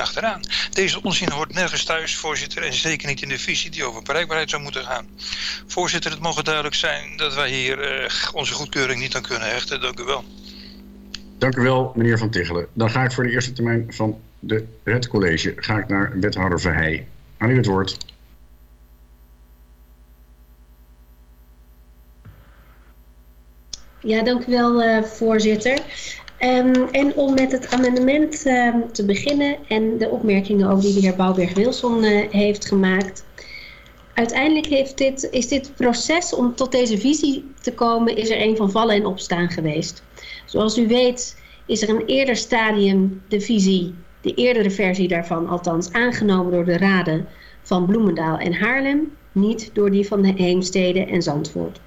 achteraan. Deze onzin hoort nergens thuis, voorzitter, en zeker niet in de visie die over bereikbaarheid zou moeten gaan. Voorzitter, het mogen duidelijk zijn dat wij hier uh, onze goedkeuring niet aan kunnen hechten. Dank u wel. Dank u wel, meneer Van Tichelen. Dan ga ik voor de eerste termijn van de Red College ga ik naar wethouder Verheij. Aan u het woord. Ja, dank u wel, uh, voorzitter. Um, en om met het amendement uh, te beginnen en de opmerkingen over die de heer Bouwberg-Wilson uh, heeft gemaakt. Uiteindelijk heeft dit, is dit proces om tot deze visie te komen, is er een van vallen en opstaan geweest. Zoals u weet is er een eerder stadium de visie, de eerdere versie daarvan althans, aangenomen door de raden van Bloemendaal en Haarlem, niet door die van de Heemstede en Zandvoort.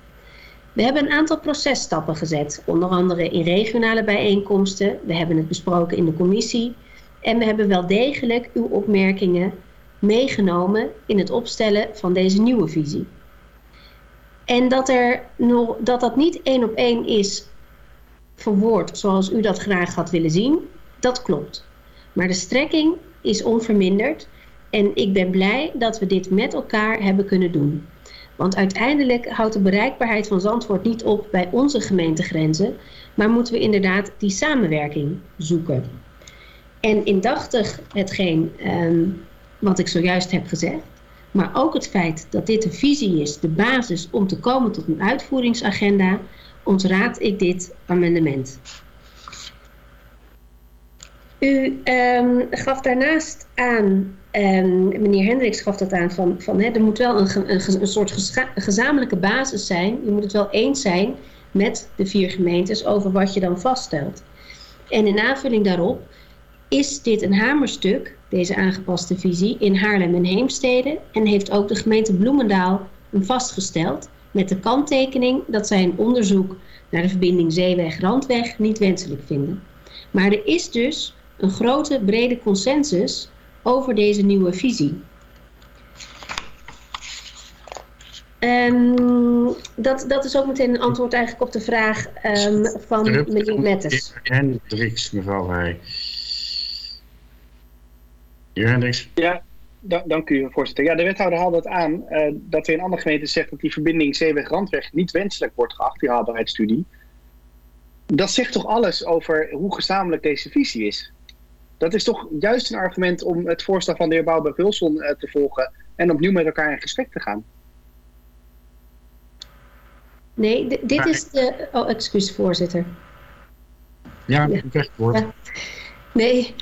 We hebben een aantal processtappen gezet, onder andere in regionale bijeenkomsten. We hebben het besproken in de commissie. En we hebben wel degelijk uw opmerkingen meegenomen in het opstellen van deze nieuwe visie. En dat, er nog, dat dat niet één op één is verwoord zoals u dat graag had willen zien, dat klopt. Maar de strekking is onverminderd en ik ben blij dat we dit met elkaar hebben kunnen doen. Want uiteindelijk houdt de bereikbaarheid van Zandvoort niet op bij onze gemeentegrenzen, maar moeten we inderdaad die samenwerking zoeken. En indachtig hetgeen um, wat ik zojuist heb gezegd, maar ook het feit dat dit een visie is, de basis om te komen tot een uitvoeringsagenda, ontraad ik dit amendement. U um, gaf daarnaast aan um, meneer Hendricks gaf dat aan van, van hè, er moet wel een, een, een soort gezamenlijke basis zijn. Je moet het wel eens zijn met de vier gemeentes over wat je dan vaststelt. En in aanvulling daarop is dit een hamerstuk, deze aangepaste visie, in Haarlem en Heemstede. En heeft ook de gemeente Bloemendaal hem vastgesteld met de kanttekening dat zij een onderzoek naar de verbinding Zeeweg-Randweg niet wenselijk vinden. Maar er is dus een grote brede consensus over deze nieuwe visie. Um, dat, dat is ook meteen een antwoord eigenlijk op de vraag um, van meneer Mettes. Hendricks, mevrouw Heij. Heer Hendricks. Ja, dank u voorzitter. Ja, de wethouder haalde het aan uh, dat er in andere gemeenten zegt dat die verbinding Zeeweg-Randweg niet wenselijk wordt geacht, die haalbaarheidsstudie. Dat zegt toch alles over hoe gezamenlijk deze visie is? Dat is toch juist een argument om het voorstel van de heer Bouwberg-Wilson uh, te volgen en opnieuw met elkaar in gesprek te gaan. Nee, dit is de... Oh, excuus, voorzitter. Ja, ja. het woord. Ja. Nee,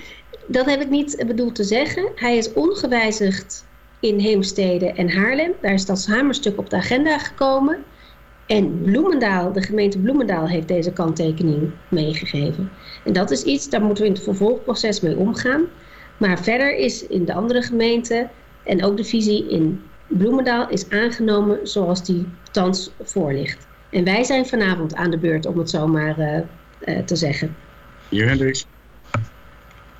dat heb ik niet bedoeld te zeggen. Hij is ongewijzigd in Heemstede en Haarlem. Daar is dat hamerstuk op de agenda gekomen. En Bloemendaal, de gemeente Bloemendaal heeft deze kanttekening meegegeven. En dat is iets, daar moeten we in het vervolgproces mee omgaan. Maar verder is in de andere gemeenten en ook de visie in Bloemendaal is aangenomen zoals die thans voor ligt. En wij zijn vanavond aan de beurt, om het zo maar uh, uh, te zeggen. Heer Hendricks.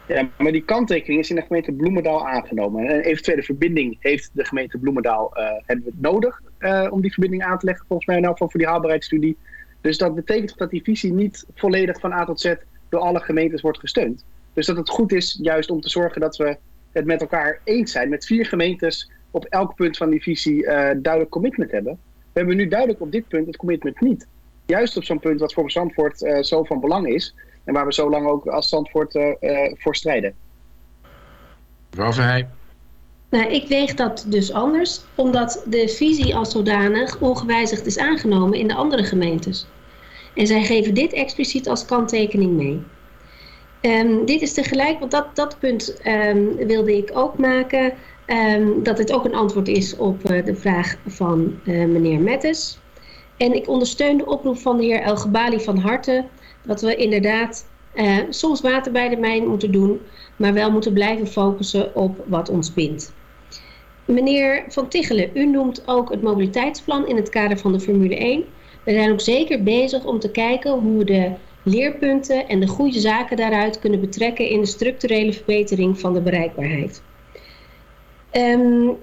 Ja, maar die kanttekening is in de gemeente Bloemendaal aangenomen. En een eventuele verbinding heeft de gemeente Bloemendaal uh, hebben we nodig om die verbinding aan te leggen, volgens mij nou voor die haalbaarheidsstudie. Dus dat betekent dat die visie niet volledig van A tot Z door alle gemeentes wordt gesteund. Dus dat het goed is juist om te zorgen dat we het met elkaar eens zijn, met vier gemeentes op elk punt van die visie uh, duidelijk commitment hebben. We hebben nu duidelijk op dit punt het commitment niet. Juist op zo'n punt wat voor Zandvoort uh, zo van belang is en waar we zo lang ook als Zandvoort voor strijden. Mevrouw Verheij. Nou, ik weeg dat dus anders, omdat de visie als zodanig ongewijzigd is aangenomen in de andere gemeentes. En zij geven dit expliciet als kanttekening mee. Um, dit is tegelijk, want dat, dat punt um, wilde ik ook maken, um, dat het ook een antwoord is op uh, de vraag van uh, meneer Mettes. En ik ondersteun de oproep van de heer El Gebali van harte, dat we inderdaad uh, soms water bij de mijn moeten doen, maar wel moeten blijven focussen op wat ons bindt. Meneer Van Tichelen, u noemt ook het mobiliteitsplan in het kader van de Formule 1. We zijn ook zeker bezig om te kijken hoe we de leerpunten en de goede zaken daaruit kunnen betrekken in de structurele verbetering van de bereikbaarheid. Um,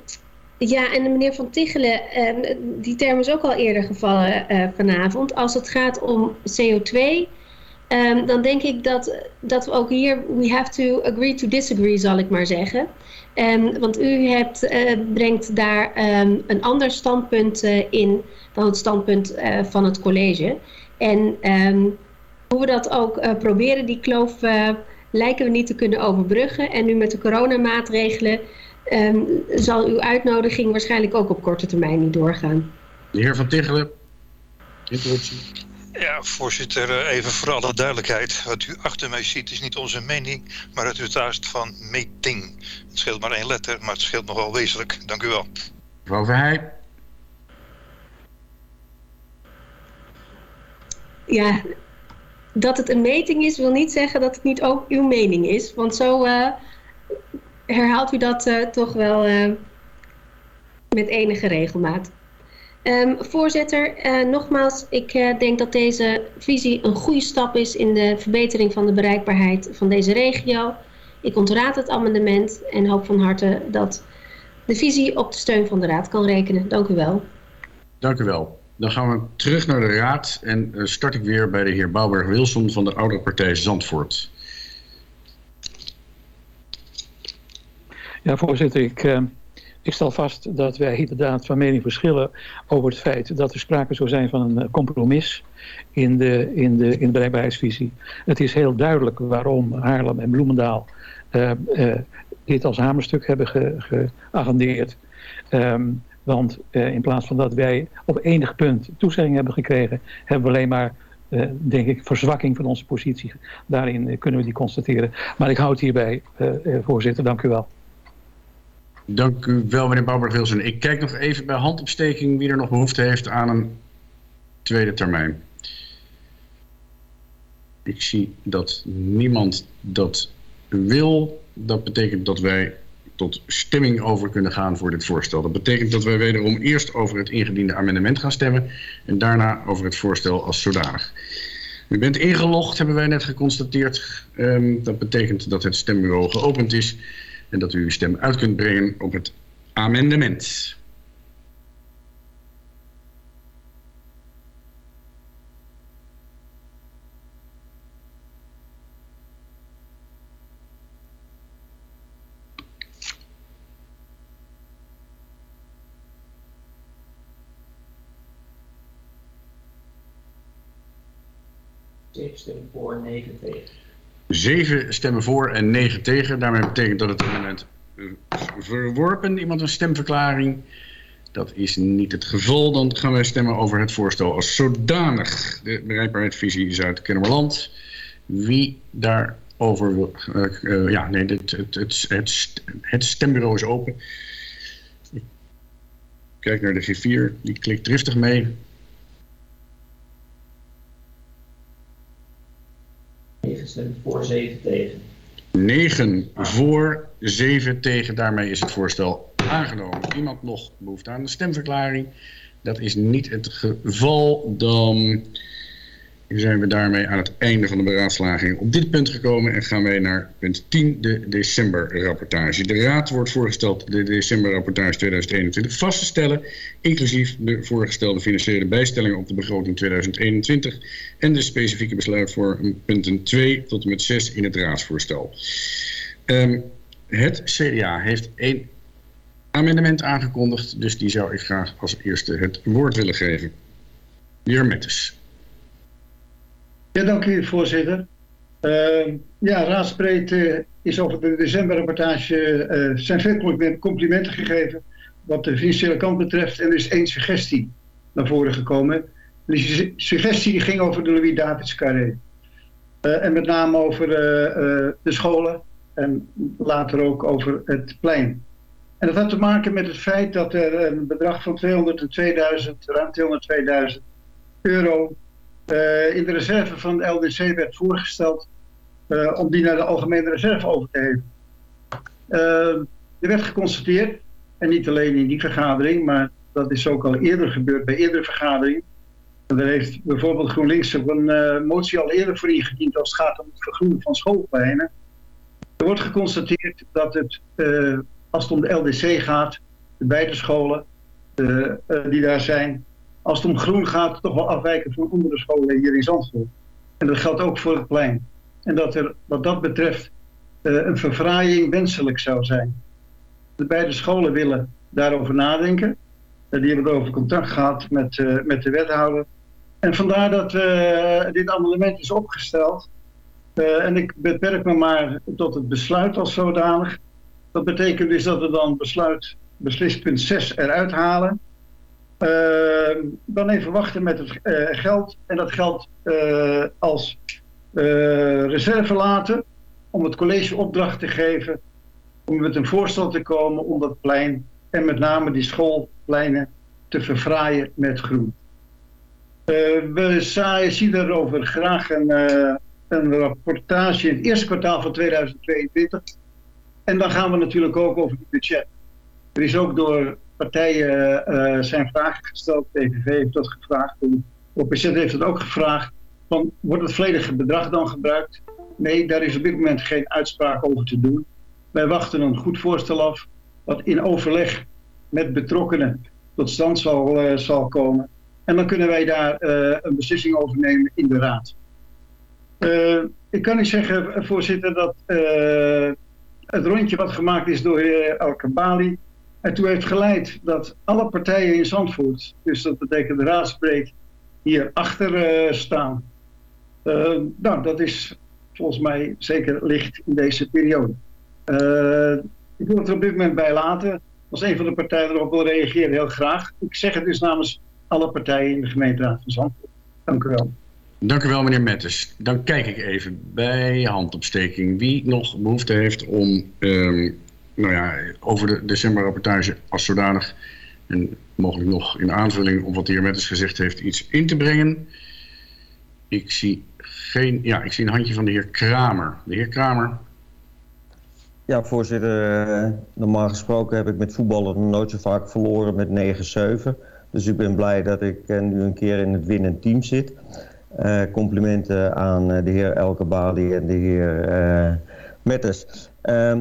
ja, en meneer Van Tichelen, uh, die term is ook al eerder gevallen uh, vanavond. Als het gaat om CO2, Ehm, dan denk ik dat, dat we ook hier, we have to agree to disagree, zal ik maar zeggen. Um, want u hebt, uh, brengt daar um, een ander standpunt uh, in dan het standpunt uh, van het college. En hoe we dat ook proberen, die kloof lijken we niet te kunnen overbruggen. En nu met de coronamaatregelen zal uw uitnodiging waarschijnlijk ook op korte termijn niet doorgaan. De heer Van Tichelen, interruptie. Ja, voorzitter, eh, even voor alle duidelijkheid. Wat u achter mij ziet is niet onze mening, maar het resultaat van meting. Het scheelt maar één letter, maar het scheelt nogal wezenlijk. Dank u wel. Mevrouw Verheij. Ja, dat het een meting is, wil niet zeggen dat het niet ook uw mening is. Want zo uh, herhaalt u dat uh, toch wel uh, met enige regelmaat. Um, voorzitter, uh, nogmaals, ik uh, denk dat deze visie een goede stap is in de verbetering van de bereikbaarheid van deze regio. Ik ontraad het amendement en hoop van harte dat de visie op de steun van de Raad kan rekenen. Dank u wel. Dank u wel. Dan gaan we terug naar de Raad en uh, start ik weer bij de heer Bouwberg-Wilson van de Oude Partij Zandvoort. Ja, voorzitter, ik ik stel vast dat wij inderdaad van mening verschillen over het feit dat er sprake zou zijn van een compromis in de, in de, in bereikbaarheidsvisie. Het is heel duidelijk waarom Haarlem en Bloemendaal uh, uh, dit als hamerstuk hebben ge, geagendeerd. Um, want in plaats van dat wij op enig punt toezegging hebben gekregen, hebben we alleen maar denk ik, verzwakking van onze positie. Daarin kunnen we die constateren. Maar ik houd hierbij, voorzitter. Dank u wel. Dank u wel, meneer Bouwberg-Wilson. Ik kijk nog even bij handopsteking wie er nog behoefte heeft aan een tweede termijn. Ik zie dat niemand dat wil. Dat betekent dat wij tot stemming over kunnen gaan voor dit voorstel. Dat betekent dat wij wederom eerst over het ingediende amendement gaan stemmen... en daarna over het voorstel als zodanig. U bent ingelogd, hebben wij net geconstateerd. Um, dat betekent dat het stembureau geopend is... En dat u uw stem uit kunt brengen op het amendement. voor, 9 tegen. 7 stemmen voor en 9 tegen. Daarmee betekent dat het amendement verworpen. Iemand een stemverklaring? Dat is niet het geval. Dan gaan wij stemmen over het voorstel als zodanig. De bereikbaarheidsvisie Zuid-Kennemerland. Wie daarover wil... Uh, uh, ja, nee, het, het, het, het, het stembureau is open. Ik kijk naar de G4. Die klikt driftig mee. Voor, 7 tegen. 9 voor, 7 tegen. Daarmee is het voorstel aangenomen. Iemand nog behoefte aan een stemverklaring? Dat is niet het geval. Dan zijn we daarmee aan het einde van de beraadslaging op dit punt gekomen en gaan wij naar punt 10, de decemberrapportage. De Raad wordt voorgesteld de decemberrapportage 2021 vast te stellen, inclusief de voorgestelde financiële bijstellingen op de begroting 2021 en de specifieke besluit voor punten 2 tot en met 6 in het raadsvoorstel. Um, het CDA heeft één amendement aangekondigd, dus die zou ik graag als eerste het woord willen geven. De heer Mettes. Ja, dank u voorzitter. Uh, ja, raadsbreed is over de decemberrapportage uh, zijn veel complimenten gegeven wat de financiële kant betreft. En er is één suggestie naar voren gekomen. Die suggestie ging over de Louis Davids Carré. en met name over de scholen en later ook over het plein. En dat had te maken met het feit dat er een bedrag van 202.000, ruim 202.000 euro uh, in de reserve van de LDC werd voorgesteld uh, om die naar de algemene reserve over te geven. Uh, er werd geconstateerd, en niet alleen in die vergadering, maar dat is ook al eerder gebeurd bij eerdere vergaderingen. Daar heeft bijvoorbeeld GroenLinks een motie al eerder voor ingediend als het gaat om het vergroenen van schoolpleinen. Er wordt geconstateerd dat het, als het om de LDC gaat, de beide scholen die daar zijn, als het om groen gaat, toch wel afwijken van andere scholen hier in Zandvoort. En dat geldt ook voor het plein. En dat er wat dat betreft eh, een verfraaiing wenselijk zou zijn. De beide scholen willen daarover nadenken. Uh, die hebben over contact gehad met, uh, met de wethouder. En vandaar dat dit amendement is opgesteld. en ik beperk me maar tot het besluit als zodanig. Dat betekent dus dat we dan besluit, beslispunt 6 eruit halen. Dan even wachten met het geld. En dat geld als reserve laten om het college opdracht te geven om met een voorstel te komen om dat plein en met name die schoolpleinen te verfraaien met groen. We zien daarover graag een, een rapportage in het eerste kwartaal van 2022. En dan gaan we natuurlijk ook over het budget. Er is ook door partijen uh, zijn vragen gesteld. PVV heeft dat gevraagd. De OPZ heeft het ook gevraagd. Van, wordt het volledige bedrag dan gebruikt? Nee, daar is op dit moment geen uitspraak over te doen. Wij wachten een goed voorstel af, wat in overleg met betrokkenen tot stand zal, uh, zal komen. En dan kunnen wij daar uh, een beslissing over nemen in de raad. Ik kan niet zeggen, voorzitter, dat het rondje wat gemaakt is door heer El ertoe heeft geleid dat alle partijen in Zandvoort, dus dat betekent de raadsbreed, hier achter staan. nou, dat is volgens mij zeker licht in deze periode. Uh, ik wil het er op dit moment bij laten. Als een van de partijen erop wil reageren, heel graag. Ik zeg het dus namens alle partijen in de gemeenteraad van Zandvoort. Dank u wel. Dank u wel, meneer Metters. Dan kijk ik even bij handopsteking wie nog behoefte heeft om um, nou ja, over de decemberrapportage als zodanig en mogelijk nog in aanvulling op wat de heer Metters gezegd heeft iets in te brengen. Ik zie geen, ja, ik zie een handje van de heer Kramer. De heer Kramer. Ja, voorzitter. Eh, normaal gesproken heb ik met voetballen nooit zo vaak verloren met 9-7. Dus ik ben blij dat ik eh, nu een keer in het winnend team zit. Uh, complimenten aan de heer Elke Bali en de heer uh, Metters. Uh,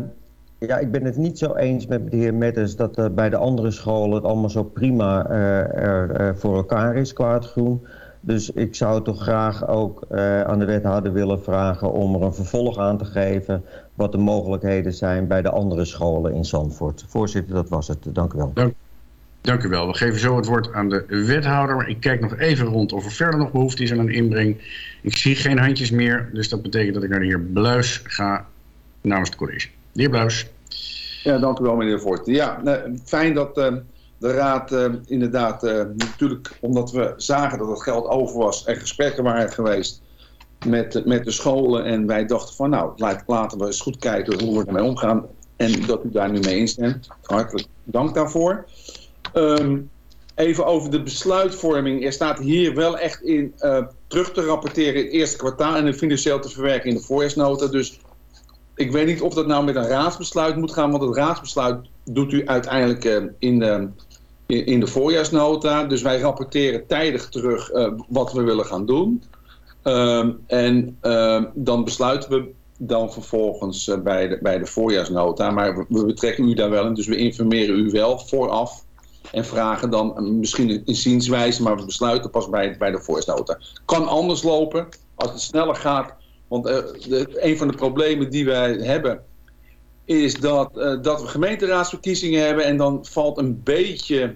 ja, ik ben het niet zo eens met de heer Metters dat uh, bij de andere scholen het allemaal zo prima er voor elkaar is qua het groen. Dus ik zou toch graag ook aan de wethouder willen vragen om er een vervolg aan te geven wat de mogelijkheden zijn bij de andere scholen in Zandvoort. Voorzitter, dat was het. Dank u wel. Dank, u wel. We geven zo het woord aan de wethouder. Maar ik kijk nog even rond of er verder nog behoefte is aan een inbreng. Ik zie geen handjes meer, dus dat betekent dat ik naar de heer Bluis ga namens het college. De heer. Ja, dank u wel meneer Voort. Ja, nou, fijn dat... Uh de raad uh, inderdaad, natuurlijk omdat we zagen dat het geld over was en gesprekken waren geweest met, met de scholen. En wij dachten van nou, laten we eens goed kijken hoe we ermee omgaan. En dat u daar nu mee instemt. Hartelijk dank daarvoor. Um, even over de besluitvorming. Er staat hier wel echt in terug te rapporteren in het eerste kwartaal en financieel te verwerken in de voorjaarsnota. Dus ik weet niet of dat nou met een raadsbesluit moet gaan, want het raadsbesluit doet u uiteindelijk uh, in de in de voorjaarsnota. Dus wij rapporteren tijdig terug uh, wat we willen gaan doen. Um, en uh, dan besluiten we dan vervolgens uh, bij, de, bij de voorjaarsnota. Maar we, we, betrekken u daar wel in, dus we informeren u wel vooraf. En vragen dan misschien een zienswijze, maar we besluiten pas bij, bij de voorjaarsnota. Kan anders lopen als het sneller gaat. Want de, een van de problemen die wij hebben is dat, uh, dat we gemeenteraadsverkiezingen hebben en dan valt een beetje,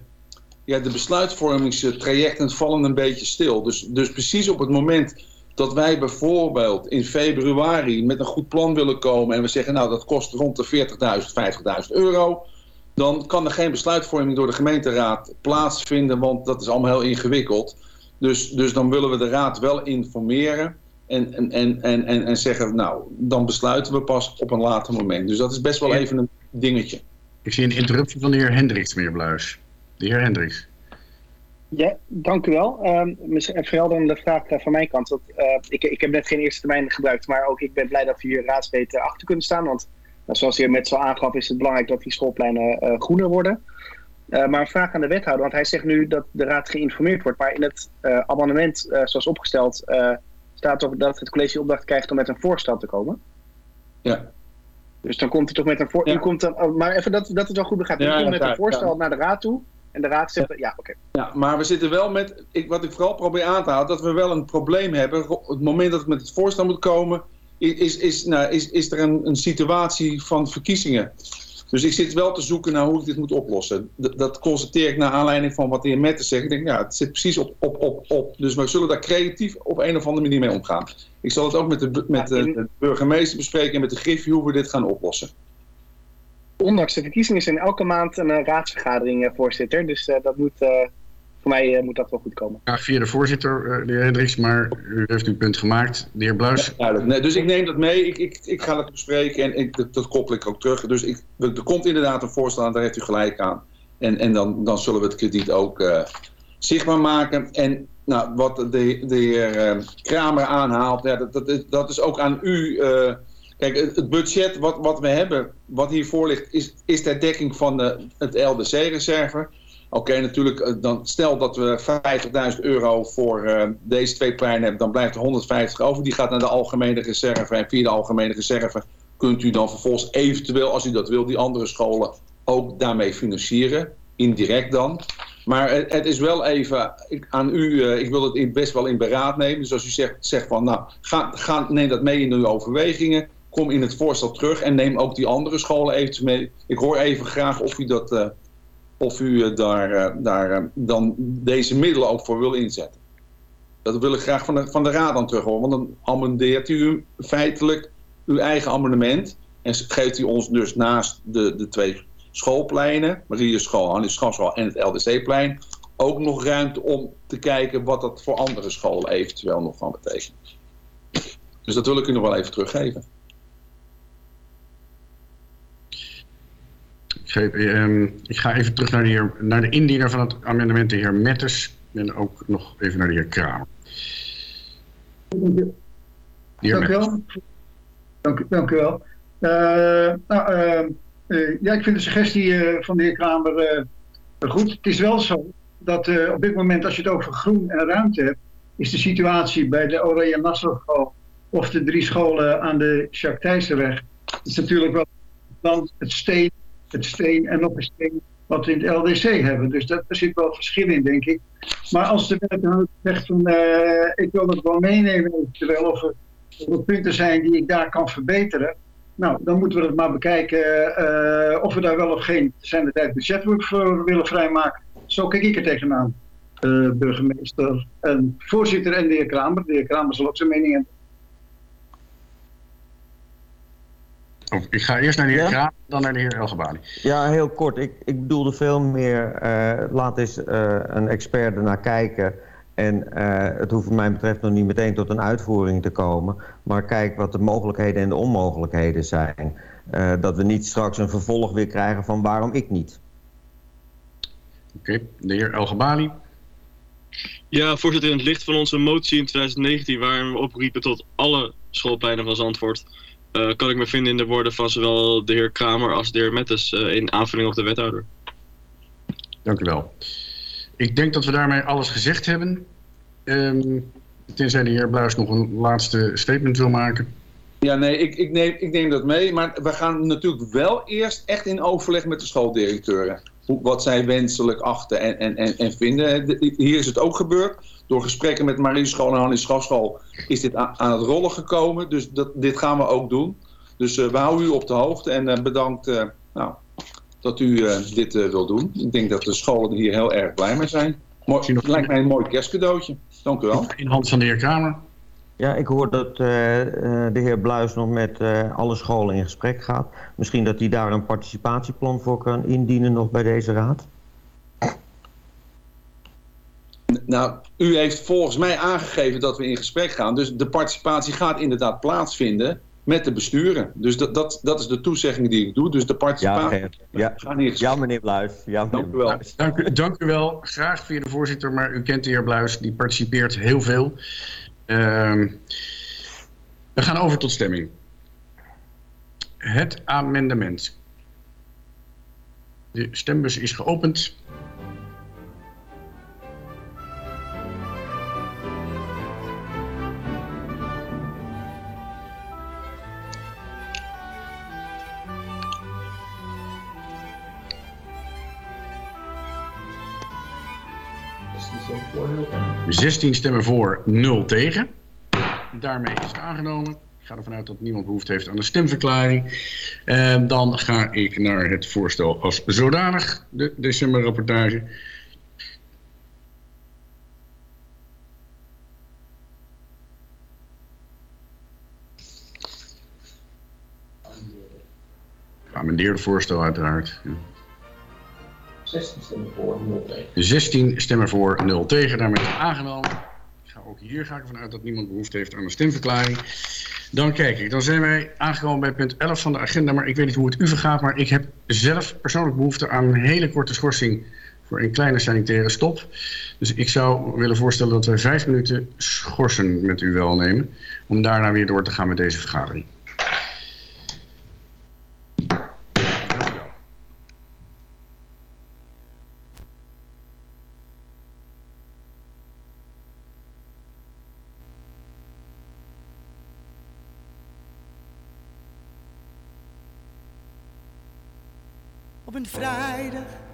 ja, de besluitvormingstrajecten vallen een beetje stil. Dus, dus precies op het moment dat wij bijvoorbeeld in februari met een goed plan willen komen en we zeggen nou dat kost rond de 40.000, 50.000 euro, dan kan er geen besluitvorming door de gemeenteraad plaatsvinden, want dat is allemaal heel ingewikkeld. Dus, dus dan willen we de raad wel informeren en, en, en, en, en zeggen, nou, dan besluiten we pas op een later moment. Dus dat is best wel even een dingetje. Ik zie een interruptie van de heer Hendricks, meneer Bluis. De heer Hendricks. Ja, dank u wel. Um, verhelderende vraag uh, van mijn kant. Dat, uh, ik, ik heb net geen eerste termijn gebruikt, maar ook ik ben blij dat we hier raadsleden achter kunnen staan. Want uh, zoals de heer Metzel aangaf, is het belangrijk dat die schoolpleinen uh, groener worden. maar een vraag aan de wethouder, want hij zegt nu dat de raad geïnformeerd wordt. Maar in het abonnement, zoals opgesteld, staat toch dat het college opdracht krijgt om met een voorstel te komen? Ja. Dus dan komt hij toch met een voorstel. Ja. komt dan, oh, maar even dat, dat het wel goed begrijpt. Ja, u komt met een voorstel naar de raad toe. En de raad zegt, ja, oké. Ja, maar we zitten wel met, ik, wat ik vooral probeer aan te halen, dat we wel een probleem hebben. Op het moment dat het met het voorstel moet komen, is, is, is, nou, is, is er een, een situatie van verkiezingen. Dus ik zit wel te zoeken naar hoe ik dit moet oplossen. D- dat constateer ik naar aanleiding van wat de heer Metten zegt. Ik denk, ja, het zit precies op, op, op, op. Dus we zullen daar creatief op een of andere manier mee omgaan. Ik zal het ook met de, met de, de burgemeester bespreken en met de Griffie hoe we dit gaan oplossen. Ondanks de verkiezingen is in elke maand een eh, raadsvergadering, eh, voorzitter. Dus eh, dat moet, voor mij eh, moet dat wel goed komen. Graag via de voorzitter, eh, de heer Hendricks, maar u heeft uw punt gemaakt. De heer Bluis. Nee, dus ik neem dat mee. Ik, ik, ik ga dat bespreken en ik, dat, dat koppel ik ook terug. Dus ik, er er komt inderdaad een voorstel aan, daar heeft u gelijk aan. En, en dan, dan zullen we het krediet ook eh, zichtbaar maken. En nou, wat de, de heer eh, Kramer aanhaalt, ja, dat, dat, is, dat is ook aan u. eh, kijk, het, het budget wat, wat we hebben, wat hiervoor ligt, is, is ter dekking van de, het LDC-reserve. Oké, natuurlijk, eh, dan stel dat we 50.000 euro voor eh, deze twee pleinen hebben, dan blijft er 150 over. Die gaat naar de algemene reserve. En via de algemene reserve kunt u dan vervolgens eventueel, als u dat wil, die andere scholen ook daarmee financieren. Indirect dan. Maar het, is wel even ik, aan u, eh, ik wil het best wel in beraad nemen. Dus als u zegt, zegt van, nou, ga, ga, neem dat mee in uw overwegingen. Kom in het voorstel terug en neem ook die andere scholen eventueel mee. Ik hoor even graag of u dat... of u eh, daar, eh, daar eh, dan deze middelen ook voor wil inzetten. Dat wil ik graag van de, van de raad dan terug horen. Want dan amendeert u feitelijk uw eigen amendement. En geeft u ons dus naast de, de twee schoolpleinen, Marieschool, Hannes Schafschool en het LDC-plein, ook nog ruimte om te kijken wat dat voor andere scholen eventueel nog van betekent. Dus dat wil ik u nog wel even teruggeven. Ehm, ik ga even terug naar de, heer, naar de indiener van het amendement, de heer Metters. En ook nog even naar de heer Kramer. De heer Dank u wel. Dank, u- dank u wel. Nou, ja, ik vind de suggestie eh, van de heer Kramer eh, goed. Het is wel zo dat eh, op dit moment, als je het over groen en ruimte hebt, is de situatie bij de Oranje Nassau of de drie scholen aan de Jacques Thijssenweg, is natuurlijk wel dan het steen, het steen en nog een steen wat we in het LDC hebben. Dus dat, er zit wel verschil in, denk ik. Maar als de wethouder zegt van eh, ik wil dat wel meenemen, eventueel of er, punten zijn die ik daar kan verbeteren. Nou, dan moeten we het maar bekijken eh, of we daar wel of geen zijn de tijd budget voor willen vrijmaken. Zo kijk ik er tegenaan, eh, burgemeester en voorzitter en de heer Kramer. De heer Kramer zal ook zijn mening hebben. Oh, ik ga eerst naar de heer Ja? Dan naar de heer Elgebali. Ja, heel kort. Ik, ik bedoelde veel meer, eh, laat eens eh, een expert ernaar kijken. En eh, het hoeft wat mij betreft nog niet meteen tot een uitvoering te komen. Maar kijk wat de mogelijkheden en de onmogelijkheden zijn. Eh, dat we niet straks een vervolg weer krijgen van waarom ik niet. Oké, de heer Elgebali. Ja, voorzitter, in het licht van onze motie in 2019, waarin we opriepen tot alle schoolpleinen van Zandvoort, eh, kan ik me vinden in de woorden van zowel de heer Kramer als de heer Mettes eh, in aanvulling op de wethouder. Dank u wel. Ik denk dat we daarmee alles gezegd hebben. Ehm, tenzij de heer Bluis nog een laatste statement wil maken. Ja, nee, ik, ik, neem, ik neem dat mee. Maar we gaan natuurlijk wel eerst echt in overleg met de schooldirecteuren. Wat zij wenselijk achten en, en, en, en vinden. De- Hier is het ook gebeurd. Door gesprekken met Marieschool en Hannes Schafschool is dit aan het rollen gekomen. Dus dat, dit gaan we ook doen. Dus eh, we houden u op de hoogte. En eh, bedankt eh, nou, dat u dit wil doen. Ik denk dat de scholen hier heel erg blij mee zijn. Mooi, het lijkt mij een mooi kerstcadeautje. Dank u wel. In hand van de heer Kramer. Ja, ik hoor dat eh, eh, de heer Bluis nog met eh, alle scholen in gesprek gaat. Misschien dat hij daar een participatieplan voor kan indienen nog bij deze raad. Nou, u heeft volgens mij aangegeven dat we in gesprek gaan. Dus de participatie gaat inderdaad plaatsvinden met de besturen. Dus dat, dat, dat is de toezegging die ik doe. Dus de Ja, participatie Ger- ja. gaat in gesprek. ja meneer Bluis. Ja, meneer Dank u wel. Dank u, dank u wel. Graag via de voorzitter, maar u kent de heer Bluis. Die participeert heel veel. Ehm, we gaan over tot stemming. Het amendement. De stembus is geopend. 16 stemmen voor, 0 tegen. Daarmee is het aangenomen. Ik ga ervan uit dat niemand behoefte heeft aan een stemverklaring. En dan ga ik naar het voorstel als zodanig, de decemberrapportage. Geamendeerde voorstel uiteraard. Ja. 16 stemmen voor, 0 tegen. 16 stemmen voor, 0 tegen. Daarmee is aangenomen. Ik ga ook hier ga ik ervan uit dat niemand behoefte heeft aan een stemverklaring. Dan kijk ik, dan zijn wij aangekomen bij punt 11 van de agenda. Maar ik weet niet hoe het u vergaat, maar ik heb zelf persoonlijk behoefte aan een hele korte schorsing voor een kleine sanitaire stop. Dus ik zou willen voorstellen dat we vijf minuten schorsen met u wel nemen. Om daarna weer door te gaan met deze vergadering. Op een vrijdag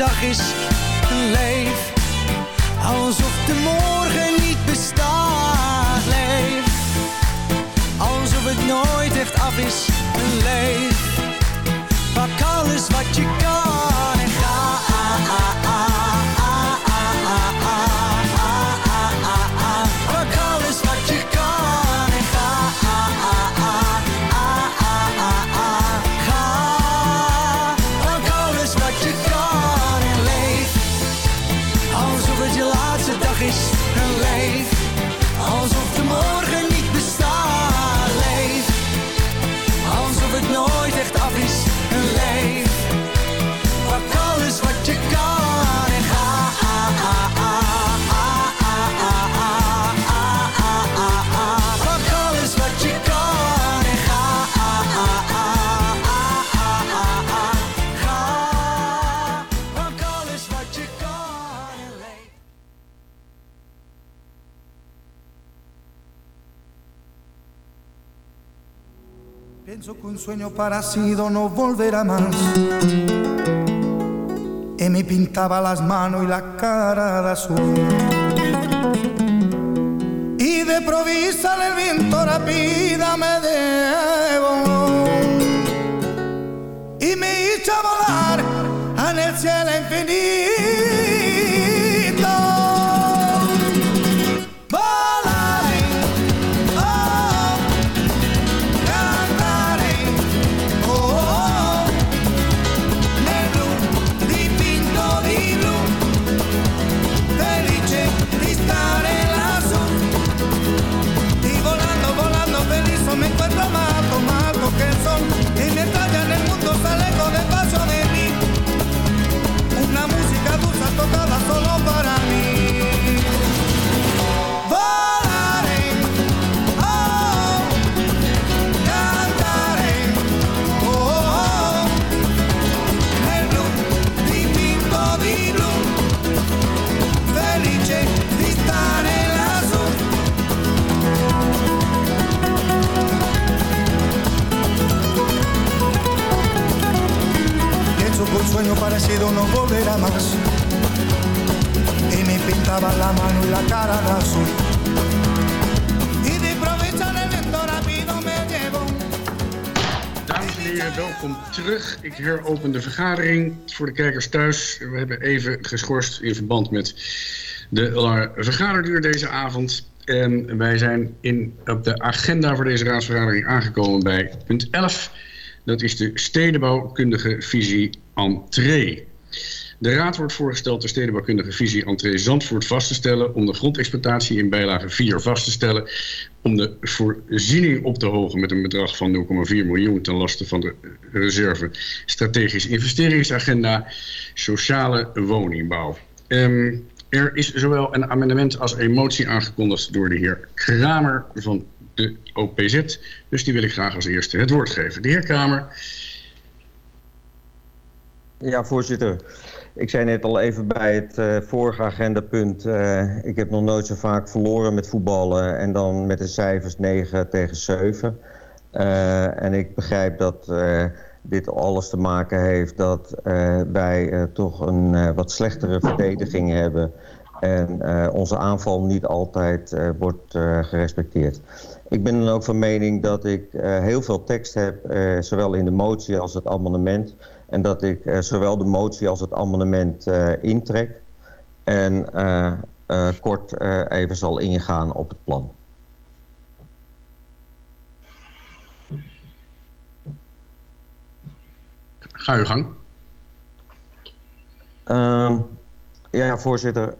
dag is en leef. Alsof de morgen niet bestaat. Leef. Alsof het nooit echt af is en leef. Pak alles wat je kan en ga. Pienso que un sueño parecido no volverá más. Y me pintaba las manos y la cara de azul. y de provisa el viento rápida me debo y me hizo volar en el cielo infinito. Sueño parecido no volverá más. Y me pintaba la mano y la cara de azul. Dames en welkom terug. Ik heropen de vergadering voor de kijkers thuis. We hebben even geschorst in verband met de vergaderduur deze avond. En wij zijn in, op de agenda voor deze raadsvergadering aangekomen bij punt 11. Dat is de stedenbouwkundige visie entree. De raad wordt voorgesteld de stedenbouwkundige visie entree Zandvoort vast te stellen... om de grondexploitatie in bijlage 4 vast te stellen... om de voorziening op te hogen met een bedrag van 0,4 miljoen... ten laste van de reserve strategisch investeringsagenda... sociale woningbouw. Ehm, er is zowel een amendement als een motie aangekondigd door de heer Kramer van de OPZ. Dus die wil ik graag als eerste het woord geven. De heer Kramer. Ja, voorzitter. Ik zei net al even bij het eh, vorige agendapunt. eh, ik heb nog nooit zo vaak verloren met voetballen. En dan met de cijfers 9 tegen 7. Eh, en ik begrijp dat dit alles te maken heeft dat wij toch een wat slechtere verdediging hebben. En onze aanval niet altijd wordt gerespecteerd. Ik ben dan ook van mening dat ik heel veel tekst heb, zowel in de motie als het amendement. En dat ik eh, zowel de motie als het amendement eh, intrek. En eh, kort even zal ingaan op het plan. Ga uw gang. Ehm, ja, voorzitter.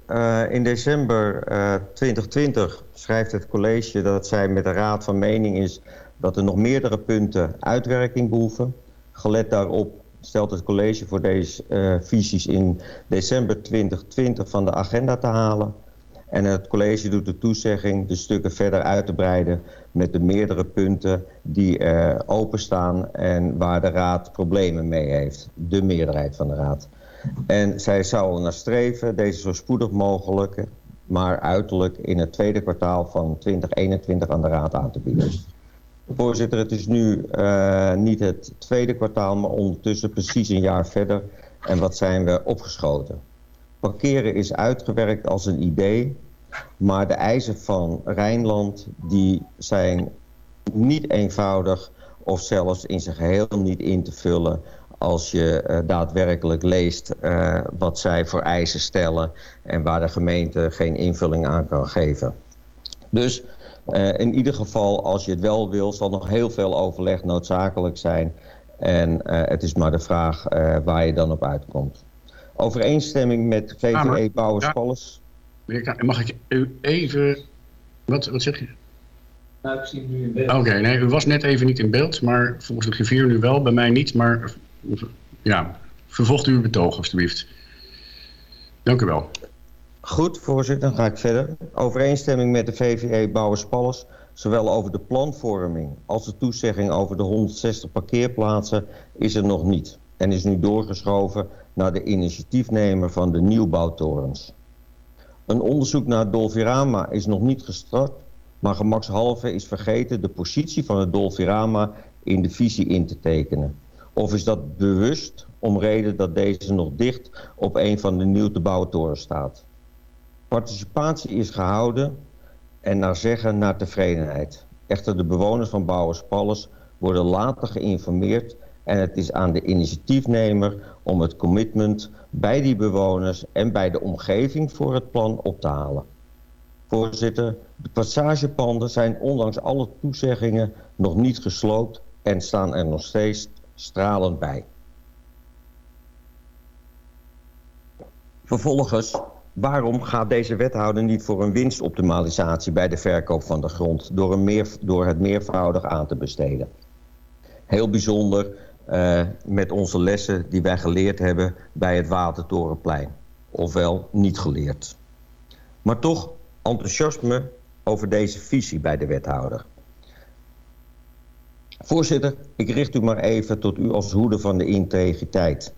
In december eh, 2020 schrijft het college dat zij met de raad van mening is dat er nog meerdere punten uitwerking behoeven. Gelet daarop stelt het college voor deze eh, visies in december 2020 van de agenda te halen. En het college doet de toezegging de stukken verder uit te breiden met de meerdere punten die eh, openstaan en waar de raad problemen mee heeft. De meerderheid van de raad. En zij zou naar streven deze zo spoedig mogelijk, maar uiterlijk in het tweede kwartaal van 2021 aan de raad aan te bieden. Voorzitter, het is nu eh, niet het tweede kwartaal, maar ondertussen precies een jaar verder. En wat zijn we opgeschoten? Parkeren is uitgewerkt als een idee, maar de eisen van Rijnland die zijn niet eenvoudig of zelfs in zijn geheel niet in te vullen als je eh, daadwerkelijk leest eh, wat zij voor eisen stellen en waar de gemeente geen invulling aan kan geven. Dus eh, in ieder geval, als je het wel wil, zal nog heel veel overleg noodzakelijk zijn. En eh, het is maar de vraag eh, waar je dan op uitkomt. Overeenstemming met. VVE Bouwers Ja. Mag ik u even... Wat, wat zeg je? Nou, ik zie hem nu in beeld. Oké, nee, u was net even niet in beeld, maar volgens de griffier nu wel, bij mij niet. Maar ja, vervolgt u uw betoog alstublieft. Dank u wel. Goed, voorzitter, dan ga ik verder. Overeenstemming met de VVE Bouwers Palles, zowel over de planvorming als de toezegging over de 160 parkeerplaatsen, is er nog niet. En is nu doorgeschoven naar de initiatiefnemer van de nieuwbouwtorens. Een onderzoek naar Dolfirama is nog niet gestart, maar gemakshalve is vergeten de positie van het Dolfirama in de visie in te tekenen. Of is dat bewust om reden dat deze nog dicht op een van de nieuw te bouwen staat? Participatie is gehouden en naar zeggen naar tevredenheid. Echter de bewoners van Bouwers Palles worden later geïnformeerd en het is aan de initiatiefnemer om het commitment bij die bewoners en bij de omgeving voor het plan op te halen. Voorzitter, de passagepanden zijn ondanks alle toezeggingen nog niet gesloopt en staan er nog steeds stralend bij. Vervolgens, waarom gaat deze wethouder niet voor een winstoptimalisatie bij de verkoop van de grond door, een meer, door het meervoudig aan te besteden? Heel bijzonder uh, met onze lessen die wij geleerd hebben bij het Watertorenplein. Ofwel niet geleerd. Maar toch enthousiasme over deze visie bij de wethouder. Voorzitter, ik richt u maar even tot u als hoede van de integriteit.